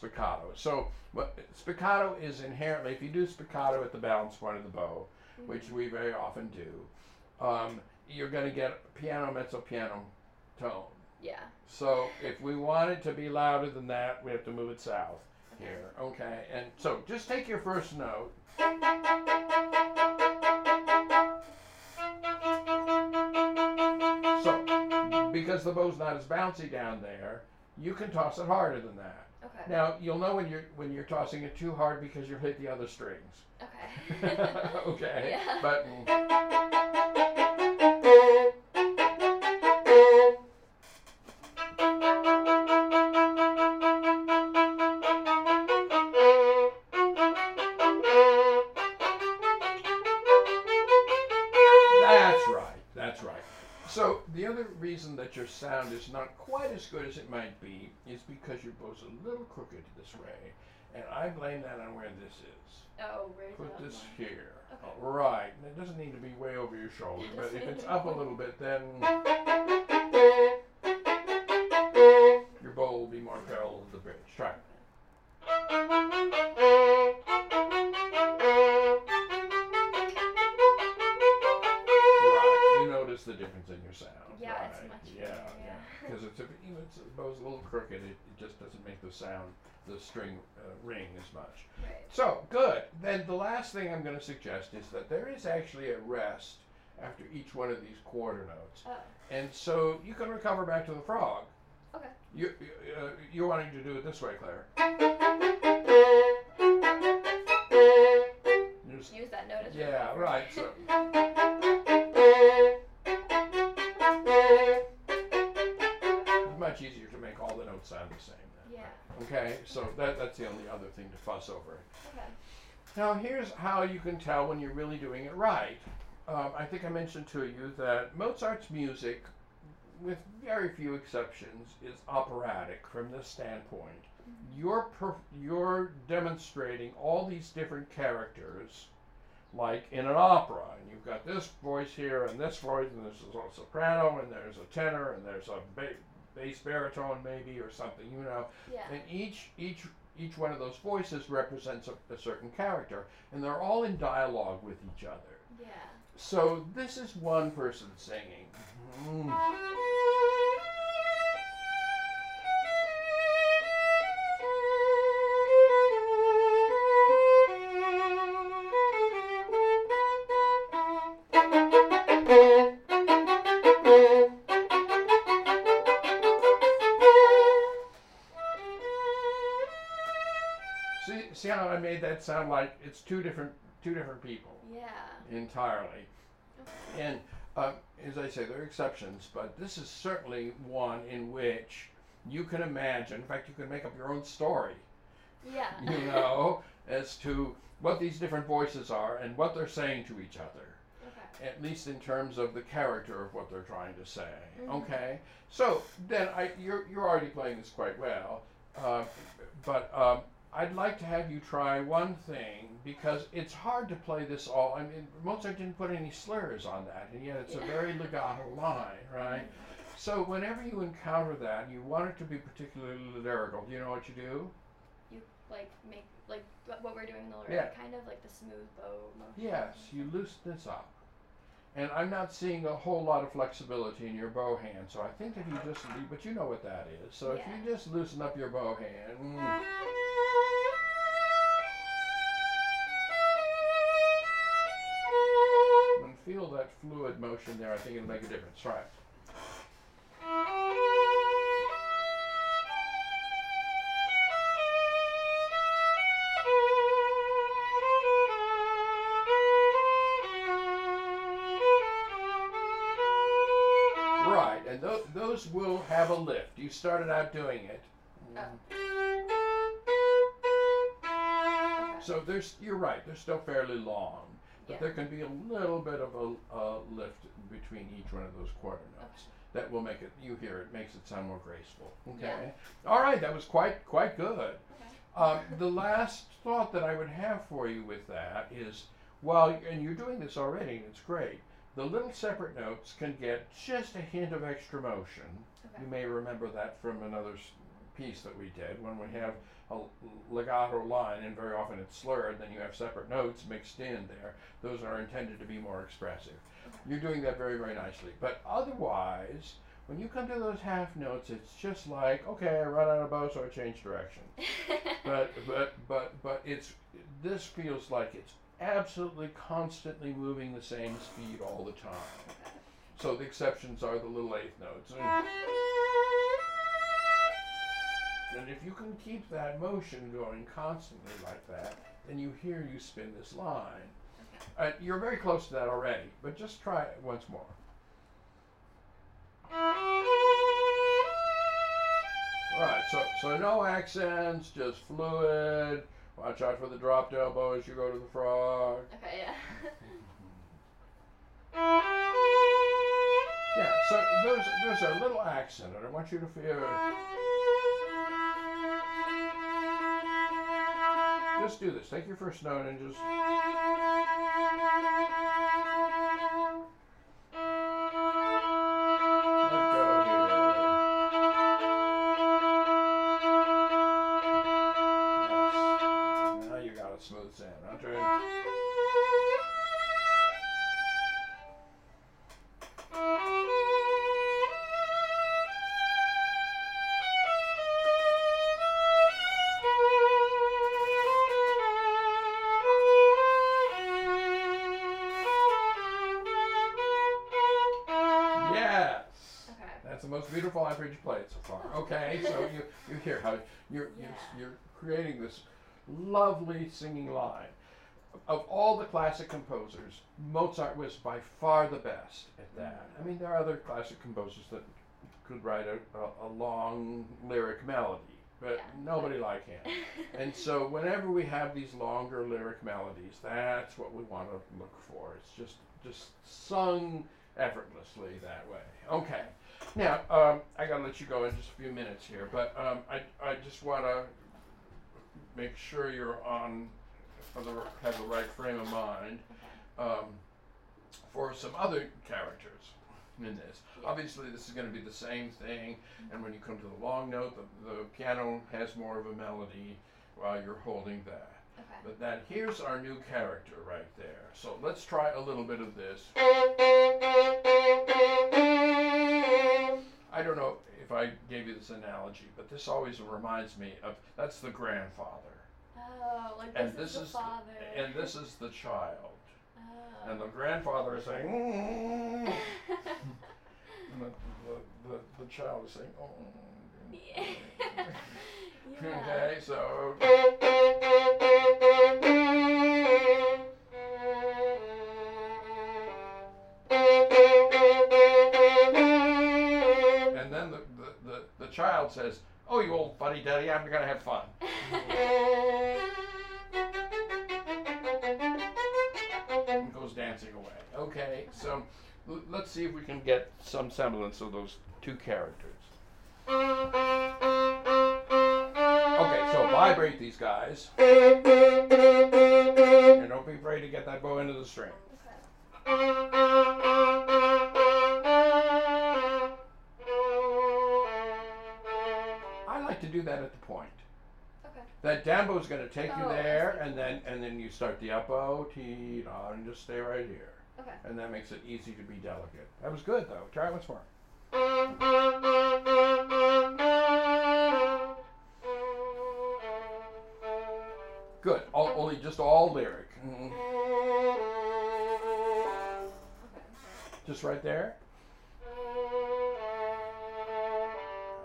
spiccato. So what, spiccato is inherently, if you do spiccato at the balance point of the bow, which we very often do, um, you're going to get piano mezzo piano tone. Yeah. So if we want it to be louder than that, we have to move it south here. Okay, and so just take your first note. So because the bow's not as bouncy down there, you can toss it harder than that. Okay. Now you'll know when you're when you're tossing it too hard because you'll hit the other strings. Okay. okay, Yeah. but. Reason that your sound is not quite as good as it might be is because your bow's a little crooked this way, and I blame that on where this is. Oh, raise Put this here. Okay. All right. And it doesn't need to be way over your shoulder, but if it's up a little bit, then your bow will be more parallel to the bridge. Try. it. The difference in your sound. Yeah, right. it's much Yeah, better, yeah. yeah. Because it's a, you know, it's, the bow's a little crooked. It, it just doesn't make the sound, the string uh, ring as much. Right. So, good. Then the last thing I'm going to suggest is that there is actually a rest after each one of these quarter notes. Oh, And so you can recover back to the frog. okay. You, you, uh, you're wanting to do it this way, Claire. Just- Use that note as yeah, right. So, Okay, so that, that's the only other thing to fuss over. Okay. Now, here's how you can tell when you're really doing it right. Um, I think I mentioned to you that Mozart's music, with very few exceptions, is operatic from this standpoint. You're, per- you're demonstrating all these different characters, like in an opera, and you've got this voice here, and this voice, and this is a soprano, and there's a tenor, and there's a bass baritone, maybe, or something, you know. Yeah. And each each each one of those voices represents a, a certain character, and they're all in dialogue with each other. Yeah. So this is one person singing. Mm. See, how I made that sound like it's two different two different people Yeah. entirely. And uh, as I say, there are exceptions, but this is certainly one in which you can imagine. In fact, you can make up your own story. Yeah. You know, as to what these different voices are and what they're saying to each other. Okay. At least in terms of the character of what they're trying to say. Mhm. Okay, so then I, you're you're already playing this quite well, uh, but um, I'd like to have you try one thing because it's hard to play this all. I mean, Mozart didn't put any slurs on that, and yet it's a very legato line, right? So whenever you encounter that, you want it to be particularly lyrical. Do you know what you do? You like make like what what we're doing in the lyric, Yeah. kind of like the smooth bow motion. Yes, you loosen this up. And I'm not seeing a whole lot of flexibility in your bow hand, so I think if you just, leave, but you know what that is. So if you just loosen up your bow hand, mm, and feel that fluid motion there, I think it'll make a difference. Right. Right, those will have a lift. You started out doing it. Oh. So there's, you're right, they're still fairly long, but Yeah. there can be a little bit of a, a lift between each one of those quarter notes. That will make it, you hear it, makes it sound more graceful. Okay? All right, that was quite, quite good. Okay. Um, the last thought that I would have for you with that is, while and you're doing this already, and it's great. The little separate notes can get just a hint of extra motion. Okay. You may remember that from another piece that we did when we have a legato line, and very often it's slurred. Then you have separate notes mixed in there. Those are intended to be more expressive. You're doing that very, very nicely. But otherwise, when you come to those half notes, it's just like, okay, I run out of bow, so I change direction but but but but it's this feels like it's absolutely constantly moving the same speed all the time. So the exceptions are the little eighth notes. And, if you can keep that motion going constantly like that, then you hear you spin this line. Uh, you're very close to that already, but just try it once more. Right, so so no accents, just fluid. Watch out for the dropped elbow as you go to the frog. okay, yeah. Yeah, so there's there's a little accent, and I want you to feel. Just do this. Take your first note and just. This lovely singing line. Of all the classic composers, Mozart was by far the best at that. I mean, there are other classic composers that could write a, a, a long lyric melody, but Yeah. nobody like him. And so, whenever we have these longer lyric melodies, that's what we want to look for. It's just just sung effortlessly that way. Okay. Now, um, I gotta let you go in just a few minutes here, but um, I I just want to make sure you're on on the, have the right frame of mind um, for some other characters in this. Yeah. Obviously, this is going to be the same thing, and when you come to the long note, the, the piano has more of a melody while you're holding that. Okay. But then here's our new character right there. So let's try a little bit of this. I don't know if I gave you this analogy, but this always reminds me of that's the grandfather, Oh, like this and is this the is father. and this is the child, Oh. and the grandfather is saying, "Mm," and the, the, the, the child is saying, oh. yeah. yeah. Okay, so child says, Oh, you old fuddy duddy, I'm gonna have fun. and goes dancing away. Okay, so l- let's see if we can get some semblance of those two characters. Okay, so vibrate these guys. And don't be afraid to get that bow into the string. okay. Do that at the point. Okay. That is going to take you Oh, I there, and then and then you start the up bow, T, and just stay right here. Okay. And that makes it easy to be delicate. That was good though. Try it once more. Good. All, only just all lyric. Okay. Just right there.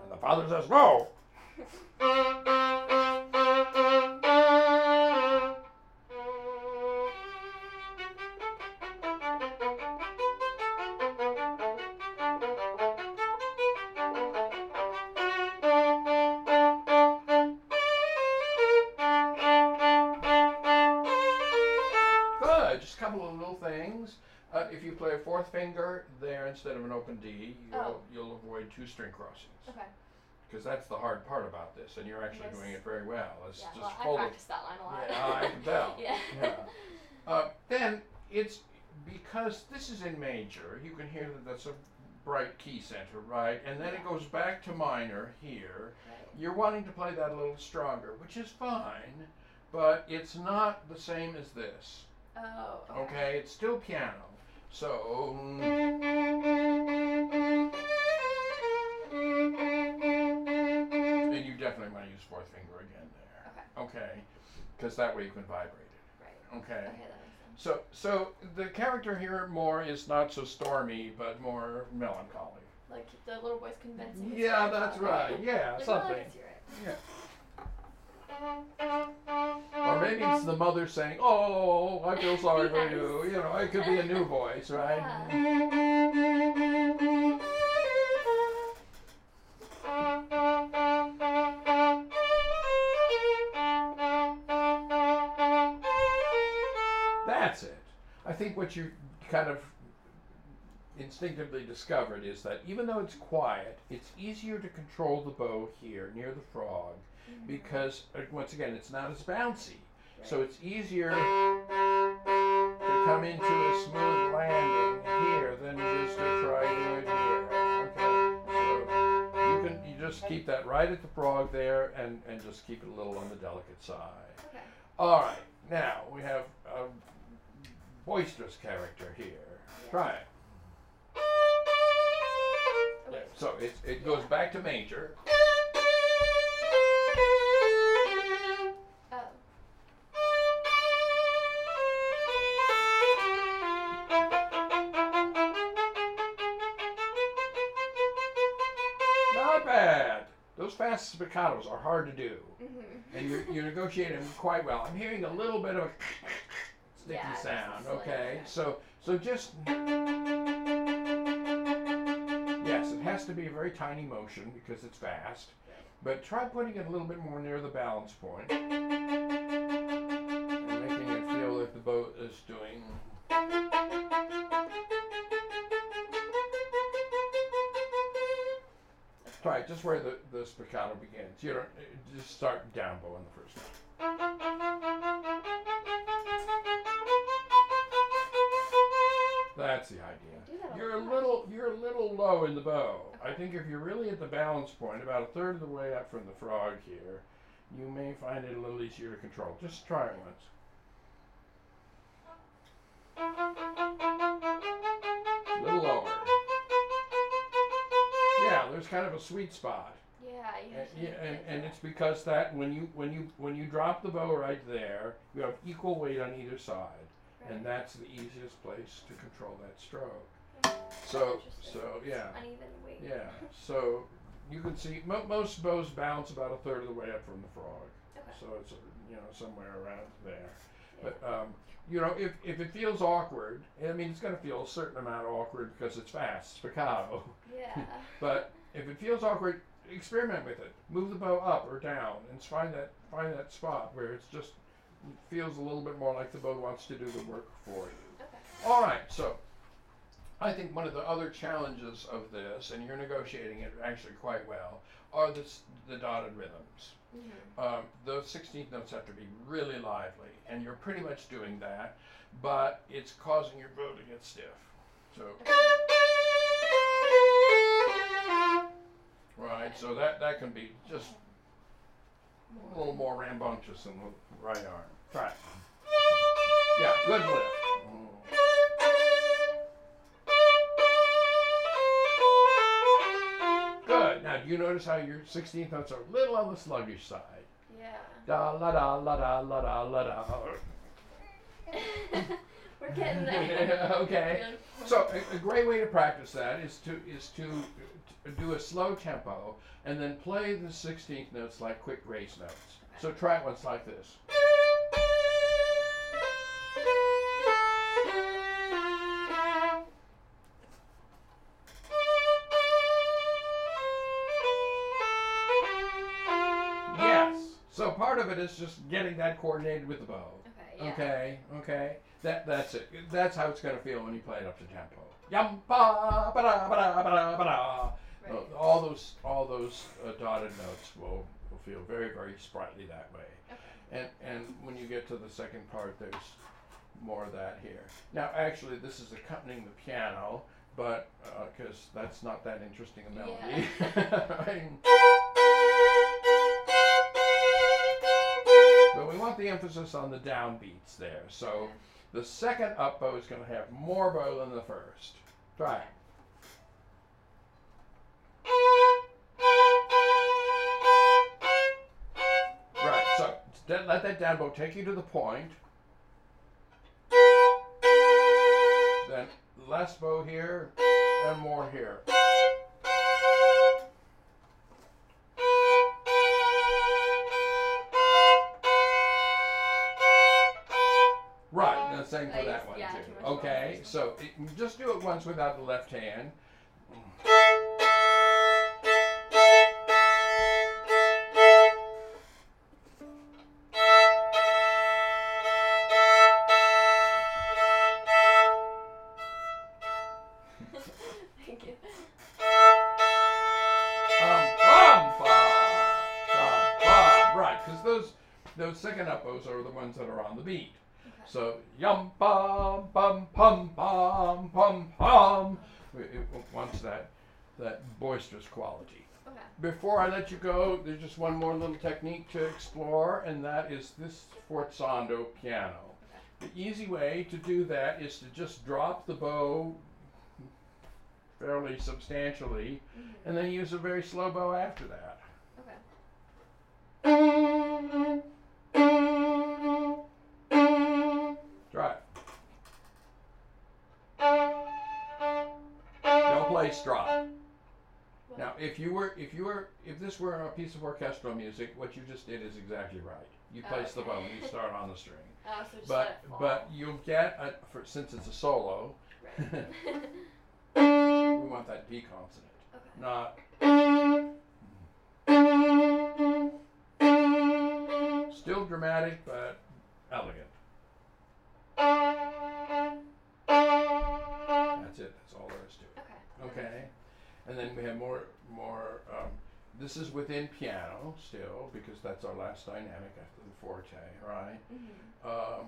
And the father says, "No." Good. Just a couple of little things. Uh, if you play a fourth finger there instead of an open D, you'll, Oh. you'll avoid two string crossings. Okay. Because that's the hard part about this, and you're actually Yes. doing it very well. It's Yeah. just Well, I full of practiced that line a lot. Yeah, I can tell. yeah. Yeah. Uh, then it's because this is in major, you can hear that that's a bright key center, right? And then it goes back to minor here. Right. You're wanting to play that a little stronger, which is fine, but it's not the same as this. Oh. Okay. Okay, it's still piano. So definitely want to use fourth finger again there. Okay. Okay, because that way you can vibrate it. Right. Okay. Okay, that makes sense. So, so the character here more is not so stormy, but more melancholy. Like the little boy's convincing. his Yeah, that's grandfather. right. Yeah, Like, well, I something. can see right. Yeah. Or maybe it's the mother saying, "Oh, I feel sorry for you." You know, it could be a new voice, right? That's it. I think what you kind of instinctively discovered is that even though it's quiet, it's easier to control the bow here near the frog Mhm. because uh, once again it's not as bouncy. So it's easier to come into a smooth landing here than it is to try to just keep that right at the frog there and, and just keep it a little on the delicate side. Okay. All right. Now we have a boisterous character here. Try it. Oh, wait. So it, it goes back to major. Fast spiccatos are hard to do. Mhm. and you're, you're negotiating quite well. I'm hearing a little bit of a sticky Yeah, sound. Okay, so so just yes, it has to be a very tiny motion because it's fast. But try putting it a little bit more near the balance point and making it feel like the boat is doing. It just where the, the spiccato begins. You don't just start down bow in the first one. That's the idea. You're a little you're a little low in the bow. I think if you're really at the balance point, about a third of the way up from the frog here, you may find it a little easier to control. Just try it once. A little lower. Yeah, there's kind of a sweet spot. Yeah, And, yeah, and, and it's because that when you when you when you drop the bow right there, you have equal weight on either side, and that's the easiest place to control that stroke. Yeah. So so yeah. Uneven weight. Yeah, so you can see mo- most bows bounce about a third of the way up from the frog. Okay. So it's you know somewhere around there. But um, you know if, if it feels awkward, I mean it's going to feel a certain amount awkward because it's fast spiccato. Yeah. But if it feels awkward, experiment with it. Move the bow up or down and find that find that spot where it's just it feels a little bit more like the bow wants to do the work for you. Okay. All right, so I think one of the other challenges of this, and you're negotiating it actually quite well, are the, the dotted rhythms. Mhm. Um, those 16th notes have to be really lively, and you're pretty much doing that, but it's causing your bow to get stiff. So, right, so that, that can be just a little more rambunctious in the right arm. Try it. Yeah, good lift. You notice how your 16th notes are a little on the sluggish side? Yeah. Da la da la da la da la da. We're getting there. okay. So a, a great way to practice that is to is to, to do a slow tempo and then play the 16th notes like quick race notes. So try it once like this. It is just getting that coordinated with the bow. Okay. Yeah. Okay, okay. That that's it. That's how it's gonna feel when you play it up to tempo. Yum ba ba da ba da ba da ba da. Right. Uh, all those all those uh, dotted notes will, will feel very very sprightly that way. Okay. And and when you get to the second part, there's more of that here. Now actually, this is accompanying the piano, but because that's not that interesting a melody. Right? But we want the emphasis on the downbeats there. So the second up bow is going to have more bow than the first. Try. Right, so let that down bow take you to the point. Then less bow here and more here. The same for that one yeah, too. Okay, so it, just do it once without the left hand. Let you go, there's just one more little technique to explore, and that is this forzando piano. The easy way to do that is to just drop the bow fairly substantially, Mhm. and then use a very slow bow after that. Okay. Try it. Don't play strop. Well, Now, if you were, if you were, if this were a piece of orchestral music, what you just did is exactly right. You oh, place the bow you start on the string. Oh, so just let But it fall. but you'll get a, for since it's a solo, Right. we want that D consonant, okay. not still dramatic but elegant. And then we have more more. Um, this is within piano still because that's our last dynamic after the forte, right? Mm-hmm. Um,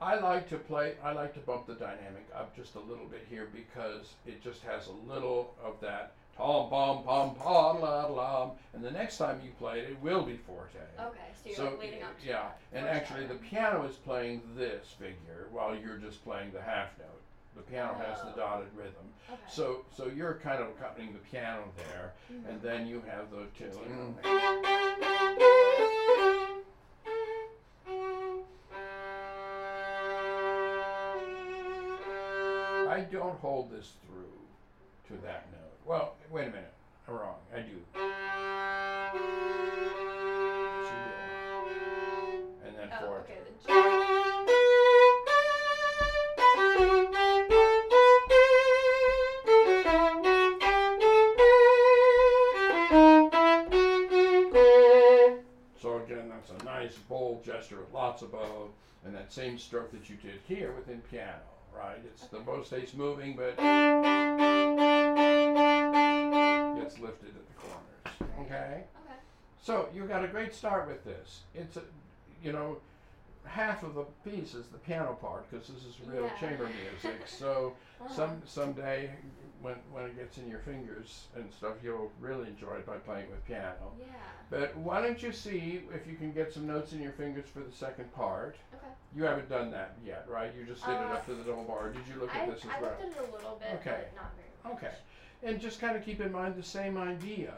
I like to play. I like to bump the dynamic up just a little bit here because it just has a little of that tom pom pom pom la la. And the next time you play it, it will be forte. Okay, so you're So like leading up to yeah, and actually the piano is playing this figure while you're just playing the half note. The piano has the dotted rhythm. Okay. So so you're kind of accompanying the piano there, Mhm. and then you have the two. I don't hold this through to that note. Well, wait a minute. I'm wrong. I do. Gesture with lots of bow, and that same stroke that you did here within piano, right? It's the bow stays moving, but gets lifted at the corners. Okay. Okay. So you got a great start with this. It's a, you know, half of the piece is the piano part because this is real Yeah. chamber music. So Uh-huh. some someday when when it gets in your fingers and stuff, you'll really enjoy it by playing with piano. Yeah. But why don't you see if you can get some notes in your fingers for the second part? Okay. You haven't done that yet, right? You just did it Uh, up to the double bar. Did you look I, at this as well? I well? looked at it a little bit, Okay. but not very much. Okay. And just kind of keep in mind the same idea.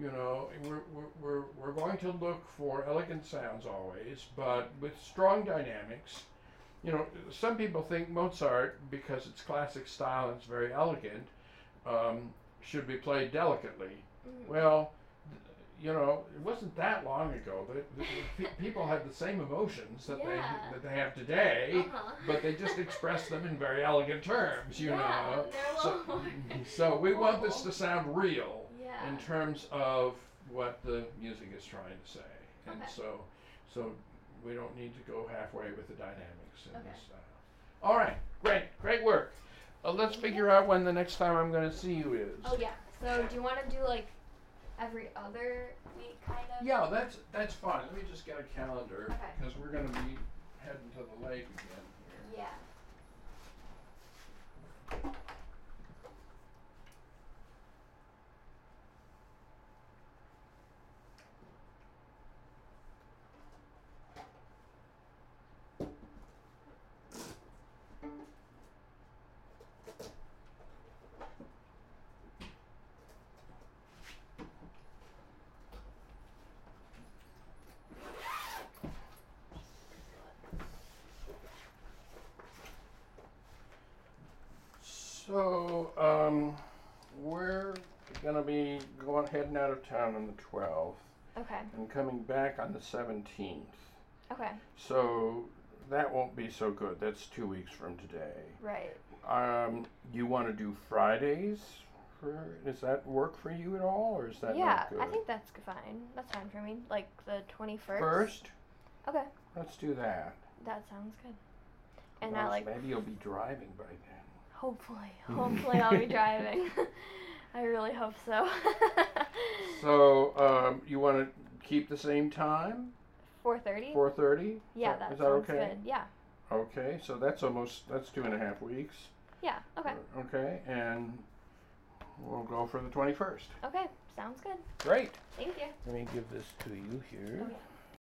You know, we're, we're, we're, we're going to look for elegant sounds always, but with strong dynamics. You know, some people think Mozart, because it's classic style and it's very elegant, um, should be played delicately. Mhm. Well, you know, it wasn't that long ago that people had the same emotions that Yeah. they that they have today, Uh-huh. but they just expressed them in very elegant terms. You yeah, know. So, so we want this to sound real. In terms of what the music is trying to say, and Okay. so so we don't need to go halfway with the dynamics in Okay. this style. All right, great, great work. Uh, let's figure out when the next time I'm going to see you is. Oh yeah. So do you want to do like every other week, kind of? Yeah, that's that's fine. Let me just get a calendar Okay. because we're going to be heading to the lake again. Here. Yeah. So um, we're going to be going heading out of town on the 12th Okay. and coming back on the 17th. Okay. So that won't be so good. That's two weeks from today. Right. Um, you want to do Fridays? For, does that work for you at all, or is that yeah, not good? I think that's fine. That's fine for me. Like the twenty first. First, Okay. let's do that. That sounds good. And Well, I like maybe you'll be driving by then. hopefully, hopefully I'll be driving. I really hope so. So um, you want to keep the same time? Four thirty. Four thirty. Yeah, is that that sounds okay? good. Yeah. Okay, so that's almost that's two and a half weeks. Yeah. Okay. Okay, and we'll go for the twenty first. Okay. Sounds good. Great. Thank you. Let me give this to you here. Yeah.